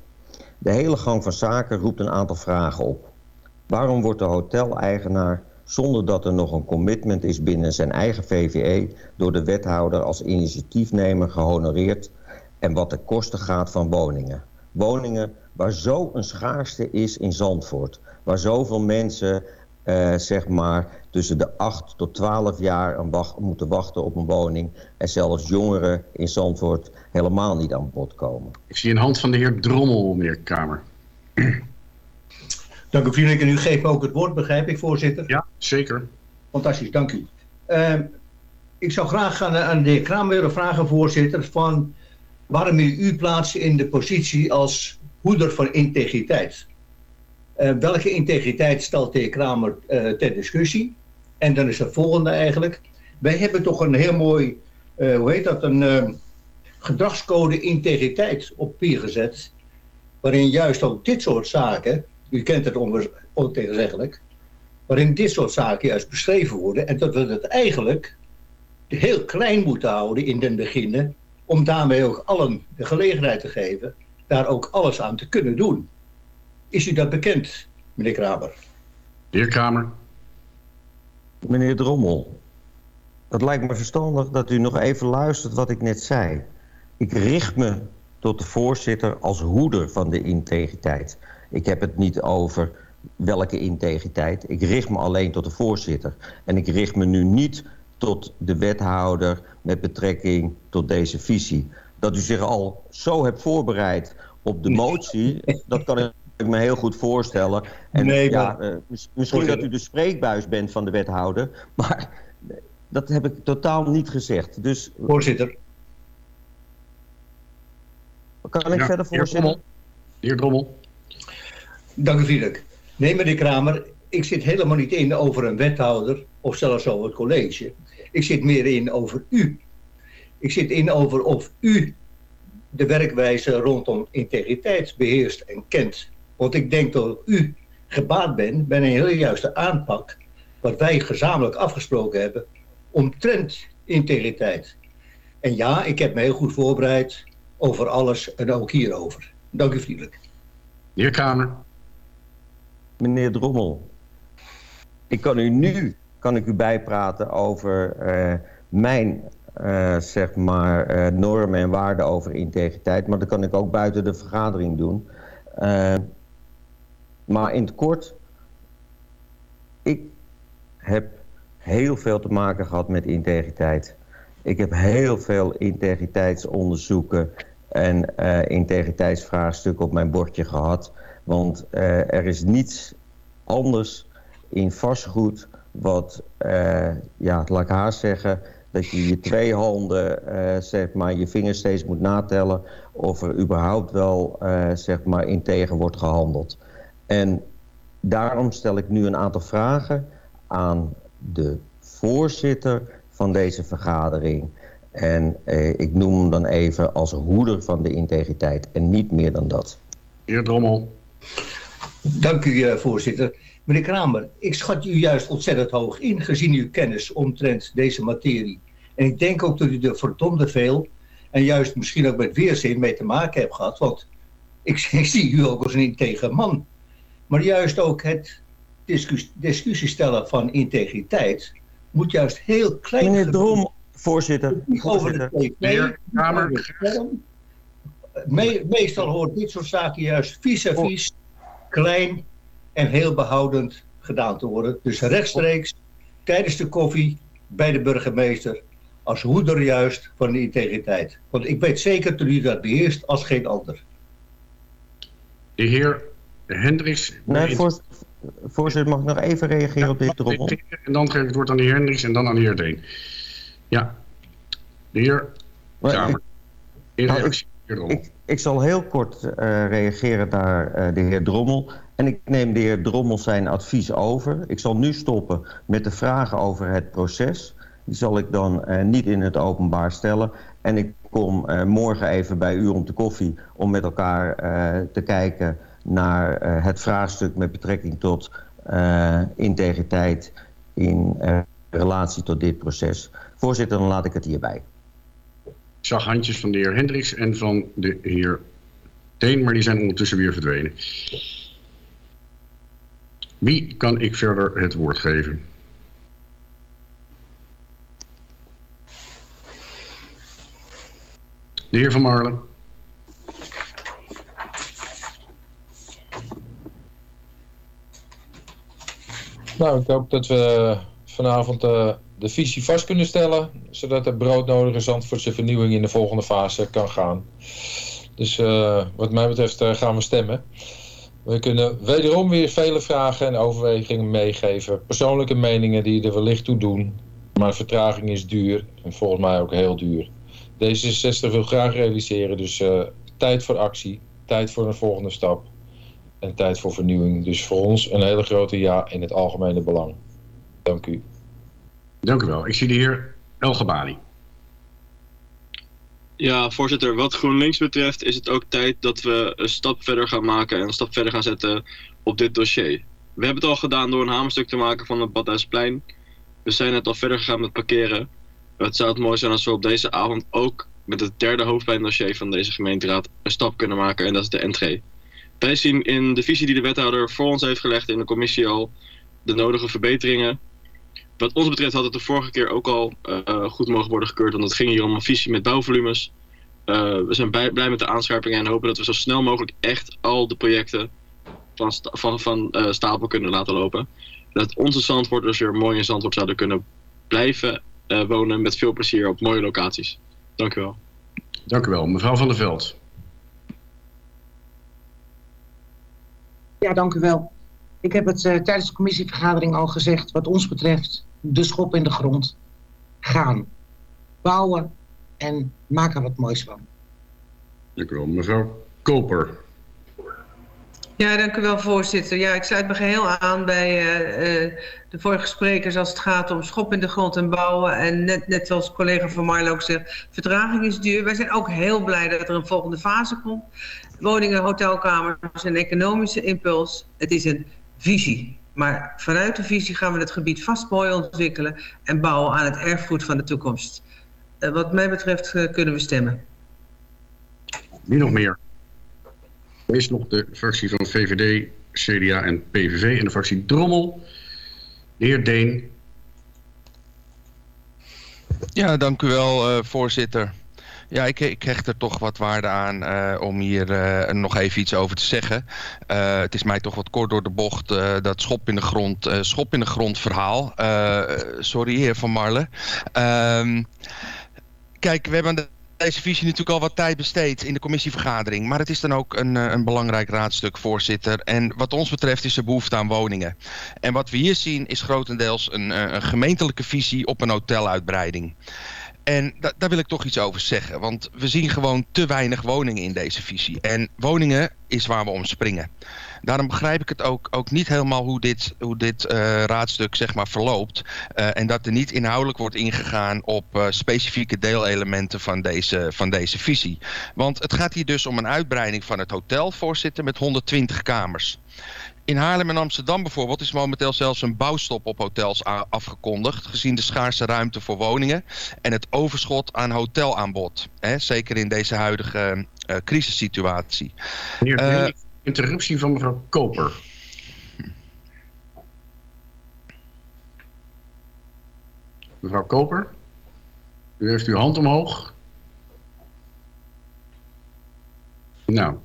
De hele gang van zaken roept een aantal vragen op. Waarom wordt de hoteleigenaar, zonder dat er nog een commitment is binnen zijn eigen VVE, door de wethouder als initiatiefnemer gehonoreerd en wat de kosten gaat van woningen? Woningen waar zo een schaarste is in Zandvoort, waar zoveel mensen uh, zeg maar tussen de 8 tot 12 jaar aan wacht, moeten wachten op een woning. En zelfs jongeren in Zandvoort helemaal niet aan bod komen. Ik zie een hand van de heer Drommel, meneer Kamer. Dank u vriendelijk. En u geeft me ook het woord, begrijp ik, voorzitter? Ja, zeker. Fantastisch, dank u. Uh, ik zou graag aan, aan de heer Kramer willen vragen, voorzitter, van waarom u u plaatst in de positie als hoeder van integriteit. Uh, welke integriteit stelt de heer Kramer uh, ter discussie? En dan is het volgende eigenlijk. Wij hebben toch een heel mooi, uh, hoe heet dat, een gedragscode integriteit op papier gezet. Waarin juist ook dit soort zaken, u kent het ontegenzeggelijk, waarin dit soort zaken juist beschreven worden. En dat we het eigenlijk heel klein moeten houden in den beginnen. Om daarmee ook allen de gelegenheid te geven daar ook alles aan te kunnen doen. Is u dat bekend, meneer Kramer? De heer Kramer. Meneer Drommel, het lijkt me verstandig dat u nog even luistert wat ik net zei. Ik richt me tot de voorzitter als hoeder van de integriteit. Ik heb het niet over welke integriteit. Ik richt me alleen tot de voorzitter. En ik richt me nu niet tot de wethouder met betrekking tot deze visie. Dat u zich al zo hebt voorbereid op de motie, dat kan ik me heel goed voorstellen. En nee, ja, uh, misschien dat u de spreekbuis bent van de wethouder, maar dat heb ik totaal niet gezegd. Dus, voorzitter. Kan ik ja, verder voorzitter? Heer Drommel. Dank u vriendelijk. Nee, meneer Kramer, ik zit helemaal niet in over een wethouder of zelfs over het college. Ik zit meer in over u. Ik zit in over of u de werkwijze rondom integriteit beheerst en kent. Want ik denk dat u gebaat bent bij een hele juiste aanpak... wat wij gezamenlijk afgesproken hebben omtrent integriteit. En ja, ik heb me heel goed voorbereid over alles en ook hierover. Dank u vriendelijk. Heer Kamer. Meneer Drommel, ik kan u nu kan ik u bijpraten over uh, mijn uh, zeg maar, uh, normen en waarden over integriteit. Maar dat kan ik ook buiten de vergadering doen. Maar in het kort, ik heb heel veel te maken gehad met integriteit. Ik heb heel veel integriteitsonderzoeken en uh, integriteitsvraagstukken op mijn bordje gehad. Want uh, er is niets anders in vastgoed wat, uh, ja, laat ik haast zeggen, dat je je twee handen, zeg maar, je vingers steeds moet natellen of er überhaupt wel, zeg maar, integer wordt gehandeld. En daarom stel ik nu een aantal vragen aan de voorzitter van deze vergadering. En eh, ik noem hem dan even als hoeder van de integriteit en niet meer dan dat. Heer Drommel. Dank u, uh, voorzitter. Meneer Kramer, ik schat u juist ontzettend hoog in, gezien uw kennis omtrent deze materie. En ik denk ook dat u er verdomde veel, en juist misschien ook met weerzin mee te maken hebt gehad. Want ik, ik zie u ook als een integer man. Maar juist ook het discussie, stellen van integriteit moet juist heel klein... Meneer Drom, voorzitter. Over de TV, Kamer. Me, meestal hoort dit soort zaken juist vis-à-vis, klein en heel behoudend gedaan te worden. Dus rechtstreeks tijdens de koffie bij de burgemeester als hoeder juist van de integriteit. Want ik weet zeker dat u dat beheerst als geen ander. De heer Hendricks. Nee, voor, voorzitter, mag ik nog even reageren op dit drommel? En dan geef ik het woord aan de heer Hendricks en dan aan de heer Deen. Ja. De heer Kamer. Nou. Ik, ik zal heel kort eh, reageren naar eh, de heer Drommel. En ik neem de heer Drommel zijn advies over. Ik zal nu stoppen met de vragen over het proces. Die zal ik dan eh, niet in het openbaar stellen. En ik kom morgen even bij u om de koffie... om met elkaar te kijken naar het vraagstuk met betrekking tot integriteit... in relatie tot dit proces. Voorzitter, dan laat ik het hierbij. Ik zag handjes van de heer Hendricks en van de heer Deen, maar die zijn ondertussen weer verdwenen. Wie kan ik verder het woord geven? De heer Van Marlen. Nou, ik hoop dat we vanavond eh, de visie vast kunnen stellen, zodat de broodnodige Zandvoortse vernieuwing in de volgende fase kan gaan. Dus eh, wat mij betreft eh, gaan we stemmen. We kunnen wederom weer vele vragen en overwegingen meegeven. Persoonlijke meningen die er wellicht toe doen. Maar vertraging is duur en volgens mij ook heel duur. D66 wil graag realiseren, dus eh, tijd voor actie, tijd voor een volgende stap en tijd voor vernieuwing. Dus voor ons een hele grote ja in het algemene belang. Dank u. Dank u wel. Ik zie de heer Elgebali. Ja, voorzitter, wat GroenLinks betreft is het ook tijd dat we een stap verder gaan maken en een stap verder gaan zetten op dit dossier. We hebben het al gedaan door een hamerstuk te maken van het Badhuisplein. We zijn het al verder gegaan met parkeren. Het zou het mooi zijn als we op deze avond ook met het derde hoofdpijndossier van deze gemeenteraad een stap kunnen maken en dat is de entree. Wij zien in de visie die de wethouder voor ons heeft gelegd in de commissie al de nodige verbeteringen. Wat ons betreft had het de vorige keer ook al eh, goed mogen worden gekeurd, want het ging hier om een visie met bouwvolumes. Eh, we zijn bij- blij met de aanscherpingen en hopen dat we zo snel mogelijk echt al de projecten van, sta- van, van eh, stapel kunnen laten lopen. Dat onze Zandvoorters weer mooi in Zandvoort zouden kunnen blijven eh, wonen met veel plezier op mooie locaties. Dank u wel. Dank u wel. Mevrouw van der Veld. Ja, dank u wel. Ik heb het eh, tijdens de commissievergadering al gezegd. Wat ons betreft, de schop in de grond. Gaan. Bouwen en maak er wat moois van. Dank u wel. Mevrouw Koper. Ja, dank u wel, voorzitter. Ja, ik sluit me geheel aan bij eh, eh, de vorige sprekers als het gaat om schop in de grond en bouwen. En net, net zoals collega Van Marlo ook zegt, vertraging is duur. Wij zijn ook heel blij dat er een volgende fase komt. Woningen, hotelkamers, een economische impuls. Het is een visie. Maar vanuit de visie gaan we het gebied vast mooi ontwikkelen en bouwen aan het erfgoed van de toekomst. Eh, wat mij betreft eh, kunnen we stemmen. Wie nog meer? Er is nog de fractie van VVD, CDA en PVV en de fractie Drommel. De heer Deen. Ja, dank u wel, eh, voorzitter. Ja, ik, ik hecht er toch wat waarde aan eh, om hier eh, nog even iets over te zeggen. Eh, het is mij toch wat kort door de bocht, dat schop in de grond, schop in de grond verhaal. Sorry, heer Van Marle. Ehm, kijk, we hebben deze visie natuurlijk al wat tijd besteed in de commissievergadering. Maar het is dan ook een, een belangrijk raadstuk, voorzitter. En wat ons betreft is er behoefte aan woningen. En wat we hier zien is grotendeels een, een gemeentelijke visie op een hoteluitbreiding. En da- daar wil ik toch iets over zeggen. Want we zien gewoon te weinig woningen in deze visie. En woningen is waar we om springen. Daarom begrijp ik het ook, ook niet helemaal hoe dit, hoe dit eh, raadstuk zeg maar, verloopt. Eh, en dat er niet inhoudelijk wordt ingegaan op eh, specifieke deelelementen van deze, van deze visie. Want het gaat hier dus om een uitbreiding van het hotel, voorzitter, met 120 kamers. In Haarlem en Amsterdam bijvoorbeeld is momenteel zelfs een bouwstop op hotels afgekondigd, gezien de schaarse ruimte voor woningen en het overschot aan hotelaanbod. Hè, zeker in deze huidige eh, crisissituatie. Meneer Deen, interruptie van mevrouw Koper. Mevrouw Koper, u heeft uw hand omhoog. Nou,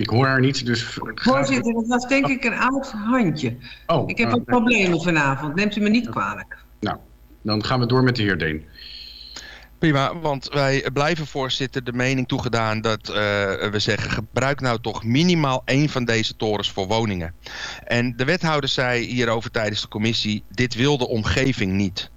ik hoor haar niet, dus... Voorzitter, dat was denk ik een oud handje. Oh, ik heb nou, wat problemen vanavond. Neemt u me niet kwalijk. Nou, dan gaan we door met de heer Deen. Prima, want wij blijven voorzitter de mening toegedaan dat eh, we zeggen gebruik nou toch minimaal één van deze torens voor woningen. En de wethouder zei hierover tijdens de commissie, dit wil de omgeving niet.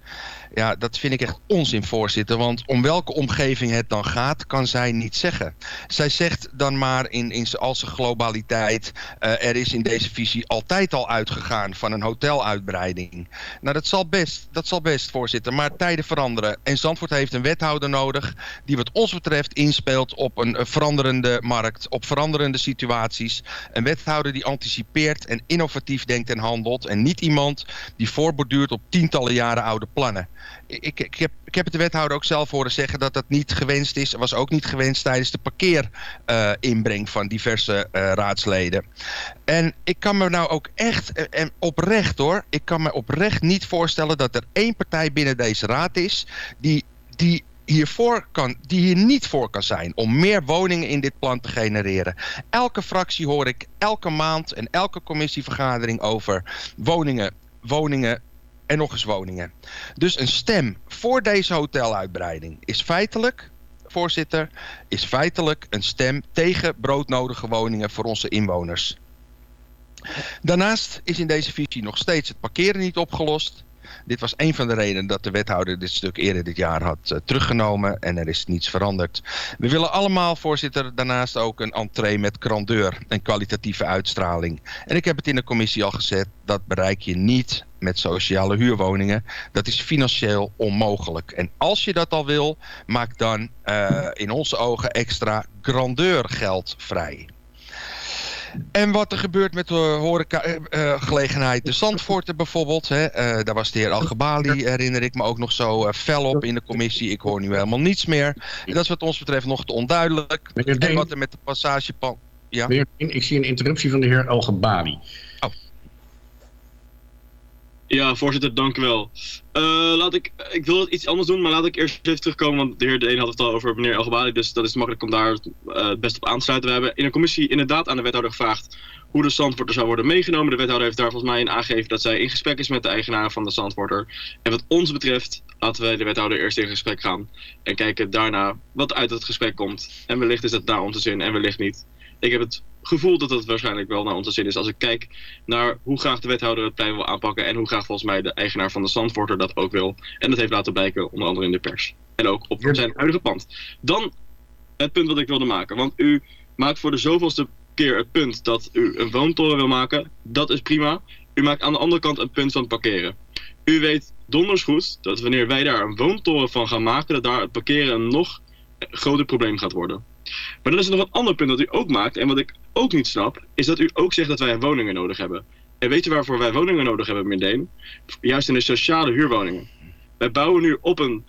Ja, dat vind ik echt onzin, voorzitter. Want om welke omgeving het dan gaat, kan zij niet zeggen. Zij zegt dan maar in, in al zijn globaliteit... eh, er is in deze visie altijd al uitgegaan van een hoteluitbreiding. Nou, dat zal best, dat zal best, voorzitter. Maar tijden veranderen. En Zandvoort heeft een wethouder nodig... die wat ons betreft inspeelt op een veranderende markt... op veranderende situaties. Een wethouder die anticipeert en innovatief denkt en handelt... en niet iemand die voorborduurt op tientallen jaren oude plannen ik, ik, heb, ik heb het de wethouder ook zelf horen zeggen dat dat niet gewenst is. was ook niet gewenst tijdens de parkeerinbreng van diverse eh, raadsleden. En ik kan me nou ook echt, eh, en oprecht hoor, ik kan me oprecht niet voorstellen dat er één partij binnen deze raad is die, die hiervoor kan, die hier niet voor kan zijn om meer woningen in dit plan te genereren. Elke fractie hoor ik elke maand en elke commissievergadering over woningen, woningen en nog eens woningen. Dus een stem voor deze hoteluitbreiding is feitelijk, voorzitter, is feitelijk een stem tegen broodnodige woningen voor onze inwoners. Daarnaast is in deze visie nog steeds het parkeren niet opgelost. Dit was een van de redenen dat de wethouder dit stuk eerder dit jaar had uh, teruggenomen en er is niets veranderd. We willen allemaal, voorzitter, daarnaast ook een entree met grandeur en kwalitatieve uitstraling. En ik heb het in de commissie al gezet, dat bereik je niet met sociale huurwoningen. Dat is financieel onmogelijk. En als je dat al wil, maak dan uh, in onze ogen extra grandeurgeld vrij. En wat er gebeurt met de horecagelegenheid. Uh, de Zandvoorten bijvoorbeeld. Hè, uh, daar was de heer Algebali, herinner ik me ook nog zo fel op in de commissie. Ik hoor nu helemaal niets meer. En dat is wat ons betreft nog te onduidelijk. En wat er met de passagepan... Ja? Meneer Deen, ik zie een interruptie van de heer Algebali. Ja, voorzitter, dank u wel. Uh, laat ik, ik wil iets anders doen, maar laat ik eerst even terugkomen. Want de heer De Een had het al over meneer Elgebali, dus dat is makkelijk om daar uh, het best op aan te sluiten. We hebben in een commissie inderdaad aan de wethouder gevraagd hoe de Zandvoorter zou worden meegenomen. De wethouder heeft daar volgens mij in aangegeven dat zij in gesprek is met de eigenaar van de Zandvoorter. En wat ons betreft laten wij de wethouder eerst in gesprek gaan. En kijken daarna wat uit het gesprek komt. En wellicht is dat naar onze zin en wellicht niet. Ik heb het gevoel dat het waarschijnlijk wel naar onze zin is. Als ik kijk naar hoe graag de wethouder het plein wil aanpakken. En hoe graag volgens mij de eigenaar van de Zandvoorter dat ook wil. En dat heeft laten blijken onder andere in de pers. En ook op zijn huidige pand. Dan het punt wat ik wilde maken. Want u maakt voor de zoveelste keer het punt dat u een woontoren wil maken. Dat is prima. U maakt aan de andere kant een punt van het parkeren. U weet donders goed dat wanneer wij daar een woontoren van gaan maken. Dat daar het parkeren een nog groter probleem gaat worden. Maar dan is er nog een ander punt dat u ook maakt. En wat ik ook niet snap, is dat u ook zegt dat wij woningen nodig hebben. En weet je waarvoor wij woningen nodig hebben, meneer Deen? Juist in de sociale huurwoningen. Wij bouwen nu op een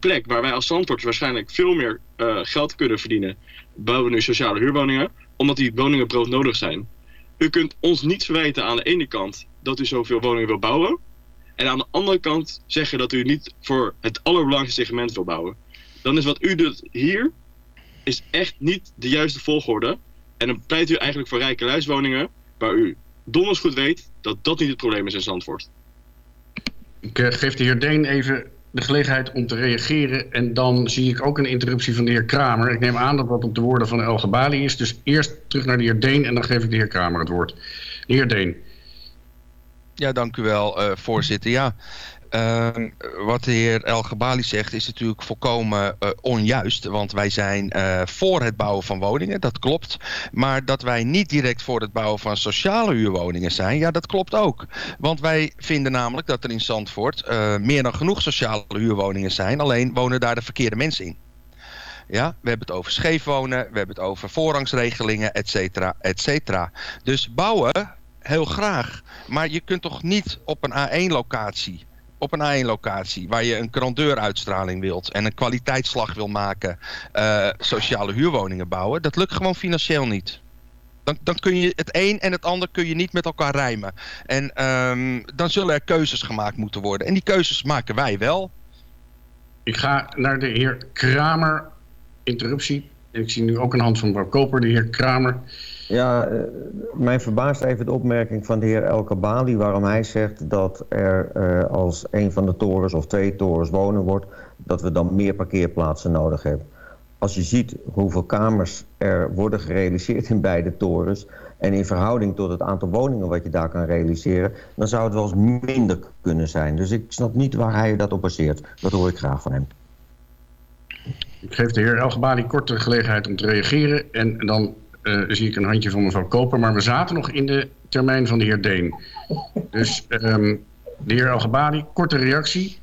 plek waar wij als Zandvoort waarschijnlijk veel meer uh, geld kunnen verdienen. Bouwen we nu sociale huurwoningen, omdat die woningen broodnodig zijn. U kunt ons niet verwijten aan de ene kant dat u zoveel woningen wil bouwen. En aan de andere kant zeggen dat u niet voor het allerbelangrijkste segment wil bouwen. Dan is wat u doet hier is echt niet de juiste volgorde. En dan pleit u eigenlijk voor rijke luiswoningen, waar u donders goed weet dat dat niet het probleem is in Zandvoort. Ik uh, geef de heer Deen even de gelegenheid om te reageren. En dan zie ik ook een interruptie van de heer Kramer. Ik neem aan dat dat op de woorden van El Gebali is. Dus eerst terug naar de heer Deen en dan geef ik de heer Kramer het woord. De heer Deen. Ja, dank u wel, uh, voorzitter. Ja, uh, wat de heer El Gebali zegt is natuurlijk volkomen uh, onjuist. Want wij zijn uh, voor het bouwen van woningen, dat klopt. Maar dat wij niet direct voor het bouwen van sociale huurwoningen zijn, ja dat klopt ook. Want wij vinden namelijk dat er in Zandvoort meer dan genoeg sociale huurwoningen zijn. Alleen wonen daar de verkeerde mensen in. Ja, we hebben het over scheef wonen, we hebben het over voorrangsregelingen, et cetera, et cetera. Dus bouwen, heel graag. Maar je kunt toch niet op een A1-locatie op een A1-locatie waar je een grandeuruitstraling wilt en een kwaliteitsslag wil maken, uh, sociale huurwoningen bouwen, dat lukt gewoon financieel niet. Dan, dan kun je het een en het ander kun je niet met elkaar rijmen. En um, dan zullen er keuzes gemaakt moeten worden. En die keuzes maken wij wel. Ik ga naar de heer Kramer. Interruptie. Ik zie nu ook een hand van mevrouw Koper, de heer Kramer. Ja, eh, mij verbaast even de opmerking van de heer El Kabali... waarom hij zegt dat er eh, als een van de torens of twee torens wonen wordt... dat we dan meer parkeerplaatsen nodig hebben. Als je ziet hoeveel kamers er worden gerealiseerd in beide torens... en in verhouding tot het aantal woningen wat je daar kan realiseren... dan zou het wel eens minder kunnen zijn. Dus ik snap niet waar hij dat op baseert. Dat hoor ik graag van hem. Ik geef de heer Elgebali kort de gelegenheid om te reageren. En dan eh, zie ik een handje van mevrouw Koper. Maar we zaten nog in de termijn van de heer Deen. Dus ehm, de heer Elgebali, korte reactie.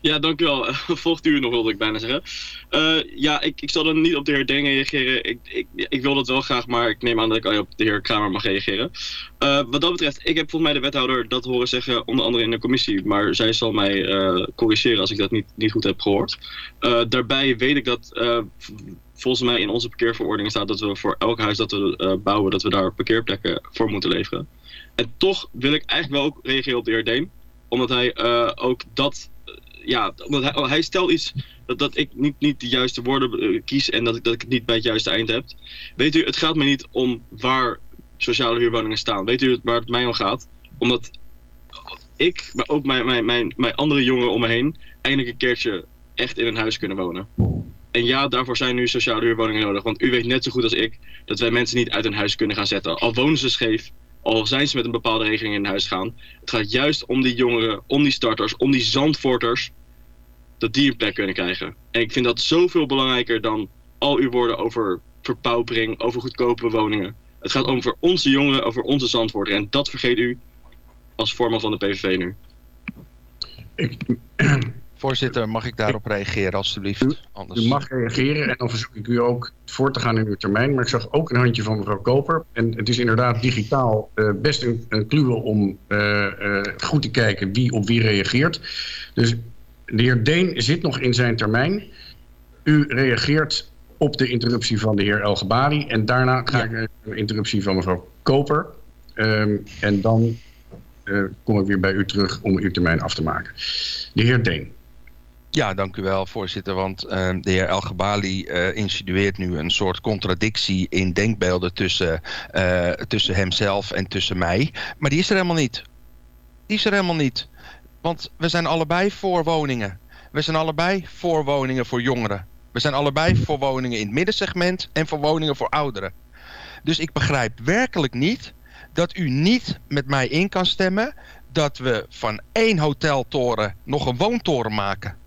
Ja, dank u wel. Volgt u nog, wilde ik bijna zeggen. Eh, ja, ik, ik zal dan niet op de heer Deng reageren. Ik, ik, ik wil dat wel graag, maar ik neem aan dat ik op de heer Kramer mag reageren. Eh, wat dat betreft, ik heb volgens mij de wethouder dat horen zeggen, onder andere in de commissie. Maar zij zal mij corrigeren als ik dat niet, niet goed heb gehoord. daarbij weet ik dat volgens mij in onze parkeerverordening staat dat we voor elk huis dat we bouwen, dat we daar parkeerplekken voor moeten leveren. En toch wil ik eigenlijk wel ook reageren op de heer Deen. Omdat hij ook dat ja, omdat hij, oh, hij stelt iets dat, dat ik niet, niet de juiste woorden eh, kies en dat ik, dat ik het niet bij het juiste eind heb. Weet u, het gaat me niet om waar sociale huurwoningen staan. Weet u waar het mij om gaat? Omdat ik, maar ook mijn, mijn, mijn, mijn andere jongeren om me heen, eindelijk een keertje echt in een huis kunnen wonen. En ja, daarvoor zijn nu sociale huurwoningen nodig. Want u weet net zo goed als ik dat wij mensen niet uit een huis kunnen gaan zetten. Al wonen ze scheef, al zijn ze met een bepaalde regeling in huis gaan. Het gaat juist om die jongeren, om die starters, om die zandvoorters. Dat die een plek kunnen krijgen. En ik vind dat zoveel belangrijker dan al uw woorden over verpaupering, over goedkope woningen. Het gaat over onze jongeren, over onze zandvoorters. En dat vergeet u als voorman van de PVV nu. Ik, Voorzitter, mag ik daarop reageren alstublieft? Anders... U mag reageren en dan verzoek ik u ook voor te gaan in uw termijn. Maar ik zag ook een handje van mevrouw Koper. En het is inderdaad digitaal uh, best een, een kluwe om uh, uh, goed te kijken wie op wie reageert. Dus de heer Deen zit nog in zijn termijn. U reageert op de interruptie van de heer Elgebali. En daarna ga ik naar de interruptie van mevrouw Koper. Um, en dan kom ik weer bij u terug om uw termijn af te maken. De heer Deen. Ja, dank u wel, voorzitter. Want uh, de heer El Gabali uh, insinueert nu een soort contradictie in denkbeelden tussen, uh, tussen hemzelf en tussen mij. Maar die is er helemaal niet. Die is er helemaal niet. Want we zijn allebei voor woningen. We zijn allebei voor woningen voor jongeren. We zijn allebei voor woningen in het middensegment en voor woningen voor ouderen. Dus ik begrijp werkelijk niet dat u niet met mij in kan stemmen dat we van één hoteltoren nog een woontoren maken.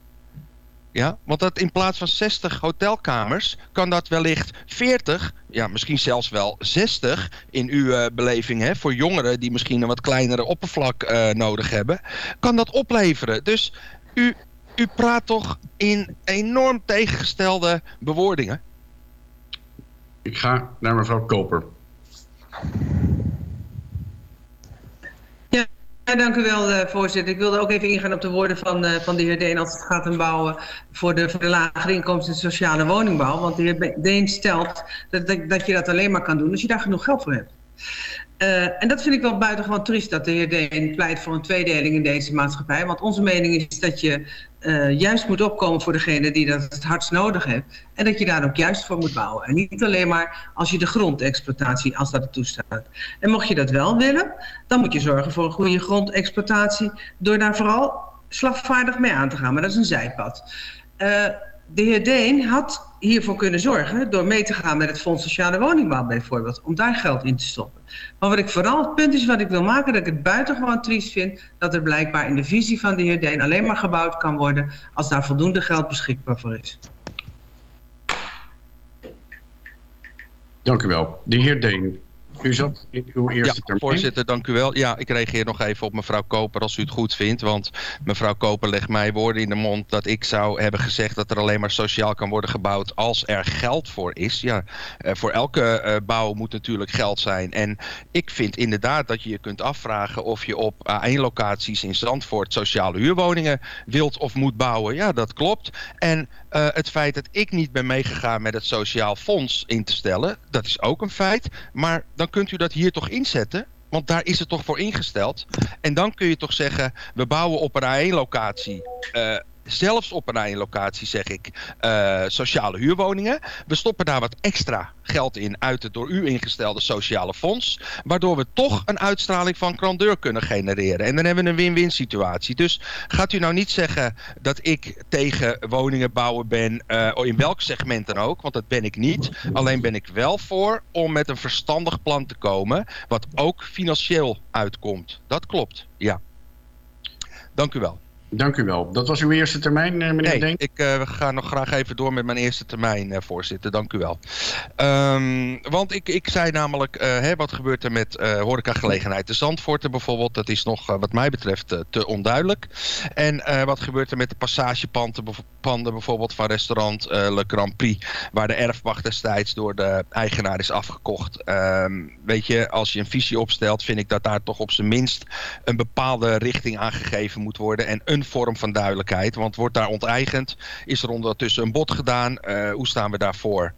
Ja, want dat in plaats van 60 hotelkamers kan dat wellicht 40, ja, misschien zelfs wel 60 in uw uh, beleving hè, voor jongeren die misschien een wat kleinere oppervlak uh, nodig hebben, kan dat opleveren. Dus u, u praat toch in enorm tegengestelde bewoordingen. Ik ga naar mevrouw Koper. Ja, dank u wel, uh, voorzitter. Ik wilde ook even ingaan op de woorden van, uh, van de heer Deen als het gaat om bouwen voor de, voor de lagere inkomsten en sociale woningbouw. Want de heer Deen stelt dat, dat, je dat alleen maar kan doen als je daar genoeg geld voor hebt. Uh, en dat vind ik wel buitengewoon triest dat de heer Deen pleit voor een tweedeling in deze maatschappij. Want onze mening is dat je uh, juist moet opkomen voor degene die dat het hardst nodig heeft. En dat je daar ook juist voor moet bouwen. En niet alleen maar als je de grondexploitatie, als dat toestaat. En mocht je dat wel willen, dan moet je zorgen voor een goede grondexploitatie. Door daar vooral slagvaardig mee aan te gaan. Maar dat is een zijpad. Uh, de heer Deen had hiervoor kunnen zorgen door mee te gaan met het Fonds Sociale Woningbouw bijvoorbeeld, om daar geld in te stoppen. Maar wat ik vooral, het punt is wat ik wil maken, dat ik het buitengewoon triest vind, dat er blijkbaar in de visie van de heer Deen alleen maar gebouwd kan worden als daar voldoende geld beschikbaar voor is. Dank u wel. De heer Deen, u zat in uw eerste ja, voorzitter, dank u wel. Ja, ik reageer nog even op mevrouw Koper als u het goed vindt. Want mevrouw Koper legt mij woorden in de mond dat ik zou hebben gezegd dat er alleen maar sociaal kan worden gebouwd als er geld voor is. Ja, uh, voor elke uh, bouw moet natuurlijk geld zijn. En ik vind inderdaad dat je je kunt afvragen of je op A1-locaties in Zandvoort sociale huurwoningen wilt of moet bouwen. Ja, dat klopt. En uh, het feit dat ik niet ben meegegaan met het Sociaal Fonds in te stellen, dat is ook een feit. Maar dan kunt u dat hier toch inzetten? Want daar is het toch voor ingesteld. En dan kun je toch zeggen, we bouwen op een A1-locatie uh, zelfs op een rijlocatie zeg ik, eh, sociale huurwoningen. We stoppen daar wat extra geld in uit het door u ingestelde sociale fonds. Waardoor we toch een uitstraling van grandeur kunnen genereren. En dan hebben we een win-win situatie. Dus gaat u nou niet zeggen dat ik tegen woningen bouwen ben, uh, in welk segment dan ook. Want dat ben ik niet. Alleen ben ik wel voor om met een verstandig plan te komen. Wat ook financieel uitkomt. Dat klopt, ja. Dank u wel. Dank u wel. Dat was uw eerste termijn, eh, meneer nee, Deen? ik uh, ga nog graag even door met mijn eerste termijn, uh, voorzitter. Dank u wel. Um, want ik, ik zei namelijk, uh, hè, wat gebeurt er met horecagelegenheid de Zandvoorten bijvoorbeeld? Dat is nog wat mij betreft te onduidelijk. En wat gebeurt er met de passagepanden panden bijvoorbeeld van restaurant Le Grand Prix... waar de erfwacht destijds door de eigenaar is afgekocht. Um, weet je, als je een visie opstelt, vind ik dat daar toch op zijn minst... een bepaalde richting aangegeven moet worden... en een vorm van duidelijkheid. Want wordt daar onteigend? Is er ondertussen een bod gedaan? Uh, hoe staan we daarvoor?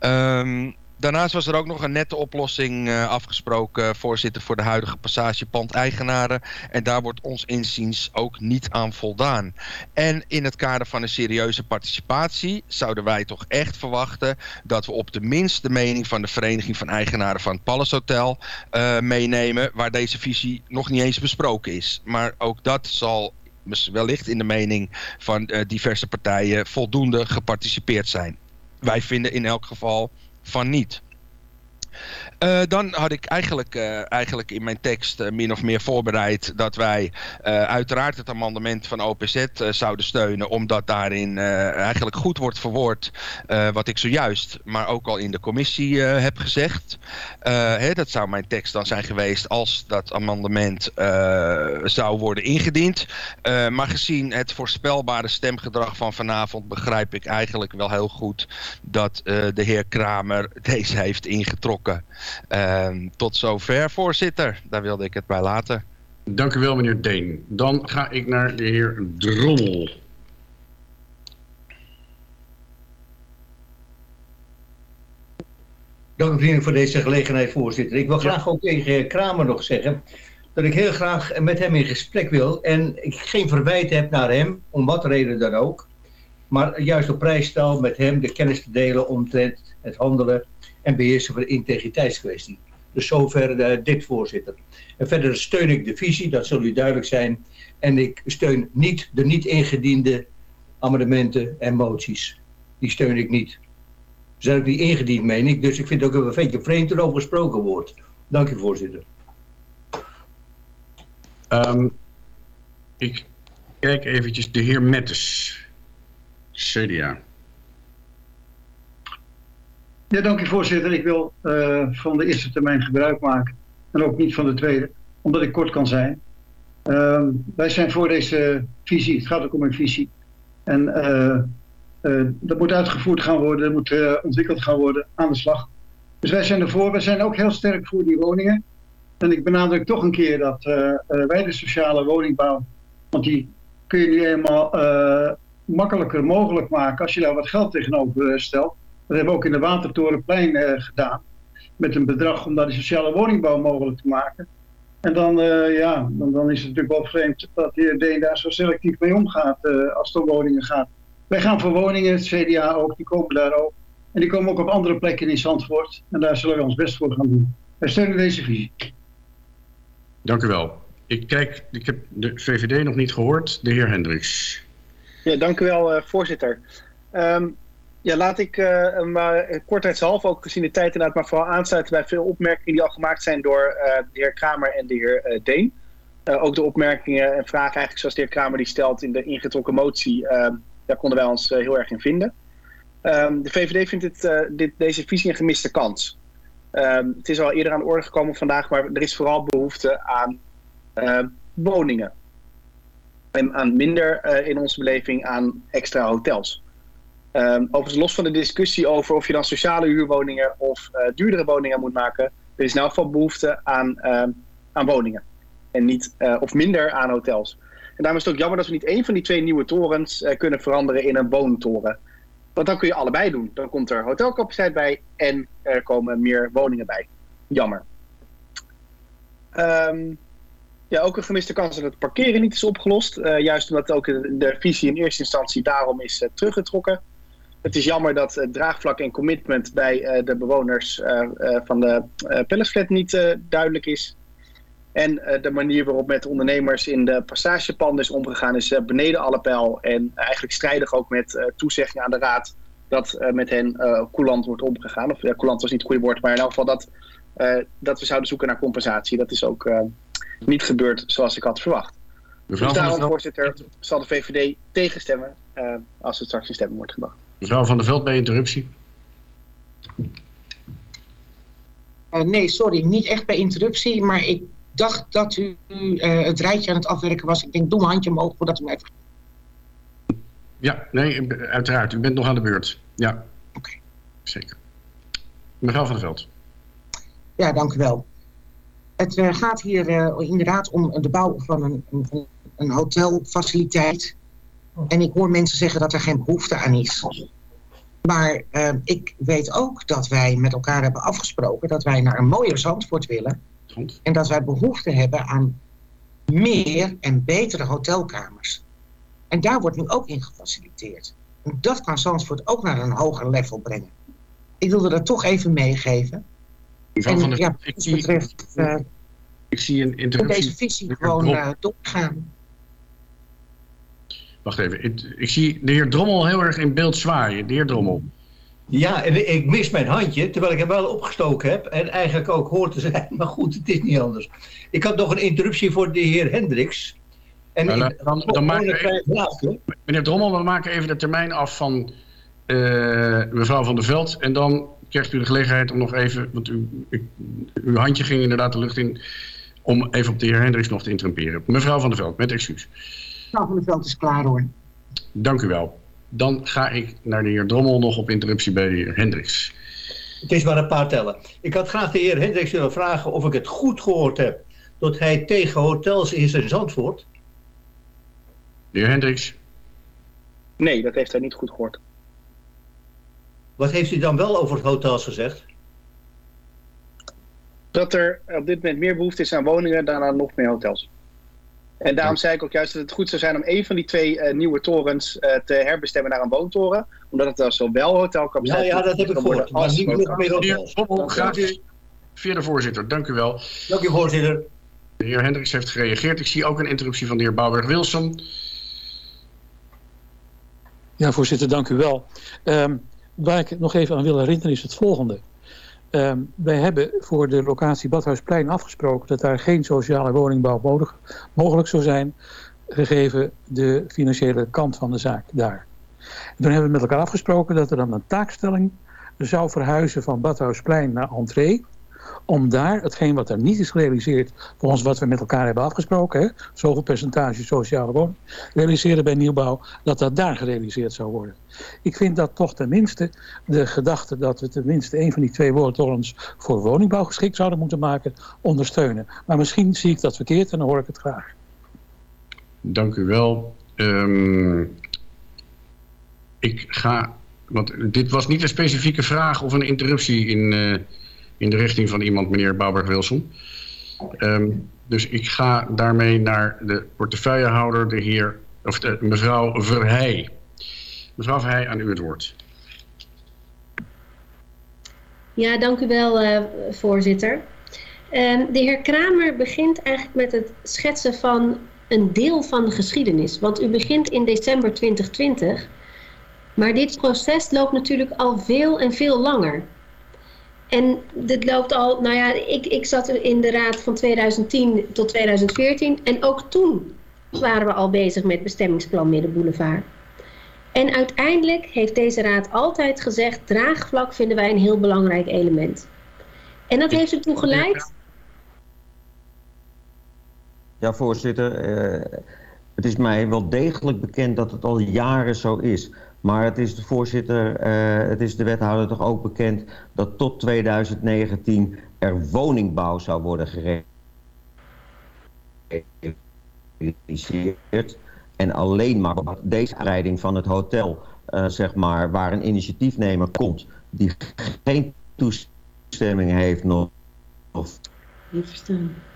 Um, Daarnaast was er ook nog een nette oplossing uh, afgesproken, voorzitter, voor de huidige passagepand-eigenaren. En daar wordt ons inziens ook niet aan voldaan. En in het kader van een serieuze participatie zouden wij toch echt verwachten dat we op de minst de mening van de Vereniging van Eigenaren van het Palace Hotel uh, meenemen, waar deze visie nog niet eens besproken is. Maar ook dat zal wellicht in de mening van uh, diverse partijen voldoende geparticipeerd zijn. Wij vinden in elk geval van niet. Uh, dan had ik eigenlijk, uh, eigenlijk in mijn tekst uh, min of meer voorbereid dat wij uiteraard het amendement van OPZ zouden steunen, omdat daarin eigenlijk goed wordt verwoord wat ik zojuist, maar ook al in de commissie heb gezegd. Hè, dat zou mijn tekst dan zijn geweest als dat amendement zou worden ingediend. maar gezien het voorspelbare stemgedrag van vanavond begrijp ik eigenlijk wel heel goed dat de heer Kramer deze heeft ingetrokken. Uh, tot zover, voorzitter. Daar wilde ik het bij laten. Dank u wel, meneer Deen. Dan ga ik naar de heer Drommel. Dank u vriendelijk voor deze gelegenheid, voorzitter. Ik wil graag ook tegen heer Kramer nog zeggen dat ik heel graag met hem in gesprek wil en ik geen verwijt heb naar hem, om wat reden dan ook. Maar juist op prijs stel met hem de kennis te delen omtrent het handelen en beheersen van integriteitskwestie. Dus zover uh, dit voorzitter. En verder steun ik de visie, dat zal u duidelijk zijn. En ik steun niet de niet ingediende amendementen en moties. Die steun ik niet. Zijn ook niet ingediend, meen ik. Dus ik vind ook een beetje vreemd erover gesproken wordt. Dank u, voorzitter. Um, ik kijk eventjes de heer Mettes. CDA. Ja, dank u voorzitter. Ik wil uh, van de eerste termijn gebruik maken. En ook niet van de tweede, omdat ik kort kan zijn. Uh, wij zijn voor deze visie. Het gaat ook om een visie. En uh, dat moet uitgevoerd gaan worden, dat moet ontwikkeld gaan worden aan de slag. Dus wij zijn ervoor. Wij zijn ook heel sterk voor die woningen. En ik benadruk toch een keer dat wij de sociale woningbouw, want die kun je nu eenmaal makkelijker mogelijk maken als je daar wat geld tegenover stelt. Dat hebben we ook in de Watertorenplein uh, gedaan. Met een bedrag om daar de sociale woningbouw mogelijk te maken. En dan, uh, ja, dan, dan, is het natuurlijk wel vreemd dat de heer Deen daar zo selectief mee omgaat uh, als het om woningen gaat. Wij gaan voor woningen, het CDA ook, die komen daar ook. En die komen ook op andere plekken in Zandvoort. En daar zullen we ons best voor gaan doen. Wij steunen deze visie. Dank u wel. Ik kijk, ik heb de VVD nog niet gehoord. De heer Hendricks. Ja, dank u wel, voorzitter. Um, ja, laat ik uh, maar kortheidshalve ook gezien de tijd inderdaad maar vooral aansluiten bij veel opmerkingen die al gemaakt zijn door uh, de heer Kramer en de heer uh, Deen. ook de opmerkingen en vragen eigenlijk zoals de heer Kramer die stelt in de ingetrokken motie, daar konden wij ons heel erg in vinden. Um, de VVD vindt dit, dit, deze visie een gemiste kans. Um, het is al eerder aan de orde gekomen vandaag, maar er is vooral behoefte aan woningen. En aan minder in onze beleving aan extra hotels. Um, overigens los van de discussie over of je dan sociale huurwoningen of uh, duurdere woningen moet maken, er is elk geval behoefte aan, uh, aan woningen. En niet, uh, of minder aan hotels. En daarom is het ook jammer dat we niet één van die twee nieuwe torens kunnen veranderen in een woontoren. Want dan kun je allebei doen. Dan komt er hotelcapaciteit bij en er komen meer woningen bij. Jammer. Um, Ja, ook een gemiste kans dat het parkeren niet is opgelost. Juist omdat ook de visie in eerste instantie daarom is teruggetrokken. Het is jammer dat het draagvlak en commitment bij uh, de bewoners van de uh, niet duidelijk is. En de manier waarop met ondernemers in de passagepanden is omgegaan is beneden alle pijl. En eigenlijk strijdig ook met toezeggingen aan de raad dat met hen coulant wordt omgegaan. Of ja, coulant was niet het goede woord, maar in elk geval dat, dat we zouden zoeken naar compensatie. Dat is ook niet gebeurd zoals ik had verwacht. Mevrouw dus daarom, voorzitter, zal de VVD tegenstemmen als het straks in stemming wordt gebracht. Mevrouw Van der Veld, bij interruptie. Uh, nee, sorry, niet echt bij interruptie, maar ik dacht dat u uh, het rijtje aan het afwerken was. Ik denk, doe een handje omhoog voordat u mij vergeet. Ja, nee, uiteraard. U bent nog aan de beurt. Ja. Oké. Okay. Zeker. Mevrouw Van der Veld. Ja, dank u wel. Het uh, gaat hier inderdaad om de bouw van een, een, een, hotelfaciliteit. En ik hoor mensen zeggen dat er geen behoefte aan is. Maar uh, ik weet ook dat wij met elkaar hebben afgesproken dat wij naar een mooier Zandvoort willen. En dat wij behoefte hebben aan meer en betere hotelkamers. En daar wordt nu ook in gefaciliteerd. En dat kan Zandvoort ook naar een hoger level brengen. Ik wilde dat toch even meegeven. Mevrouw van der ja, ik, zie, betreft, uh, ik zie een interruptie. deze visie gewoon uh, doorgaan. Wacht even, ik, ik, zie de heer Drommel heel erg in beeld zwaaien. De heer Drommel. Ja, en ik mis mijn handje, terwijl ik hem wel opgestoken heb. En eigenlijk ook hoort te zijn, maar goed, het is niet anders. Ik had nog een interruptie voor de heer Hendricks. En nou, dan, dan maken we meneer Drommel, we maken even de termijn af van uh, mevrouw Van der Veld. En dan krijgt u de gelegenheid om nog even, want u, u, uw handje ging inderdaad de lucht in, om even op de heer Hendricks nog te interrumperen. Mevrouw Van der Veld, met excuus. Mevrouw Van der Veld is klaar hoor. Dank u wel. Dan ga ik naar de heer Drommel nog op interruptie bij de heer Hendricks. Het is maar een paar tellen. Ik had graag de heer Hendricks willen vragen of ik het goed gehoord heb dat hij tegen hotels is in Zandvoort. De heer Hendricks. Nee, dat heeft hij niet goed gehoord. Wat heeft u dan wel over hotels gezegd? Dat er op dit moment meer behoefte is aan woningen dan aan nog meer hotels. En daarom zei ik ook juist dat het goed zou zijn om een van die twee uh, nieuwe torens uh, te herbestemmen naar een woontoren. Omdat het dan zowel hotelcapaciteit... Ja, ja, dat heb ik gehoord. Maar niet nog meer hotels. Graag via de voorzitter. Dank u wel. Dank u voorzitter. De heer Hendricks heeft gereageerd. Ik zie ook een interruptie van de heer Bouwberg-Wilson. Ja, voorzitter, dank u wel. Um, Waar ik nog even aan wil herinneren is het volgende. Um, wij hebben voor de locatie Badhuisplein afgesproken dat daar geen sociale woningbouw mogelijk zou zijn, gegeven de financiële kant van de zaak daar. En toen hebben we met elkaar afgesproken dat er dan een taakstelling zou verhuizen van Badhuisplein naar Entree om daar hetgeen wat er niet is gerealiseerd, volgens wat we met elkaar hebben afgesproken, hè, zoveel percentage sociale woning, realiseren bij nieuwbouw, dat dat daar gerealiseerd zou worden. Ik vind dat toch tenminste de gedachte dat we tenminste een van die twee woordtorens voor woningbouw geschikt zouden moeten maken, ondersteunen. Maar misschien zie ik dat verkeerd en dan hoor ik het graag. Dank u wel. Um, ik ga, want dit was niet een specifieke vraag of een interruptie in... Uh, in de richting van iemand, meneer Bouwberg-Wilson. Um, dus ik ga daarmee naar de portefeuillehouder, de heer, of de, mevrouw Verheij. Mevrouw Verheij, aan u het woord. Ja, dank u wel, uh, voorzitter. Uh, de heer Kramer begint eigenlijk met het schetsen van een deel van de geschiedenis. Want u begint in december 2020. Maar dit proces loopt natuurlijk al veel en veel langer. En dit loopt al, nou ja, ik, ik zat in de raad van 2010 tot 2014 en ook toen waren we al bezig met bestemmingsplan Middenboulevard. En uiteindelijk heeft deze raad altijd gezegd, draagvlak vinden wij een heel belangrijk element. En dat heeft ertoe geleid... Ja, voorzitter. Uh, het is mij wel degelijk bekend dat het al jaren zo is. Maar het is de voorzitter, uh, het is de wethouder toch ook bekend dat tot 2019 er woningbouw zou worden gerealiseerd. En alleen maar deze aanrijding van het hotel, uh, zeg maar, waar een initiatiefnemer komt die geen toestemming heeft nog, of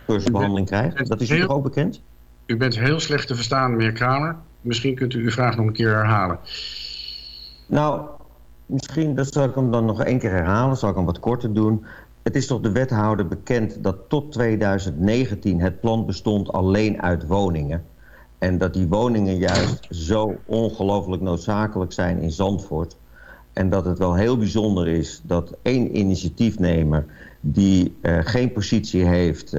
cursusbehandeling krijgt. Dat is u toch ook bekend? U bent heel slecht te verstaan, meneer Kramer. Misschien kunt u uw vraag nog een keer herhalen. Nou, misschien dat zal ik hem dan nog één keer herhalen, zal ik hem wat korter doen. Het is toch de wethouder bekend dat tot 2019 het plan bestond alleen uit woningen. En dat die woningen juist zo ongelooflijk noodzakelijk zijn in Zandvoort. En dat het wel heel bijzonder is dat één initiatiefnemer die eh, geen positie heeft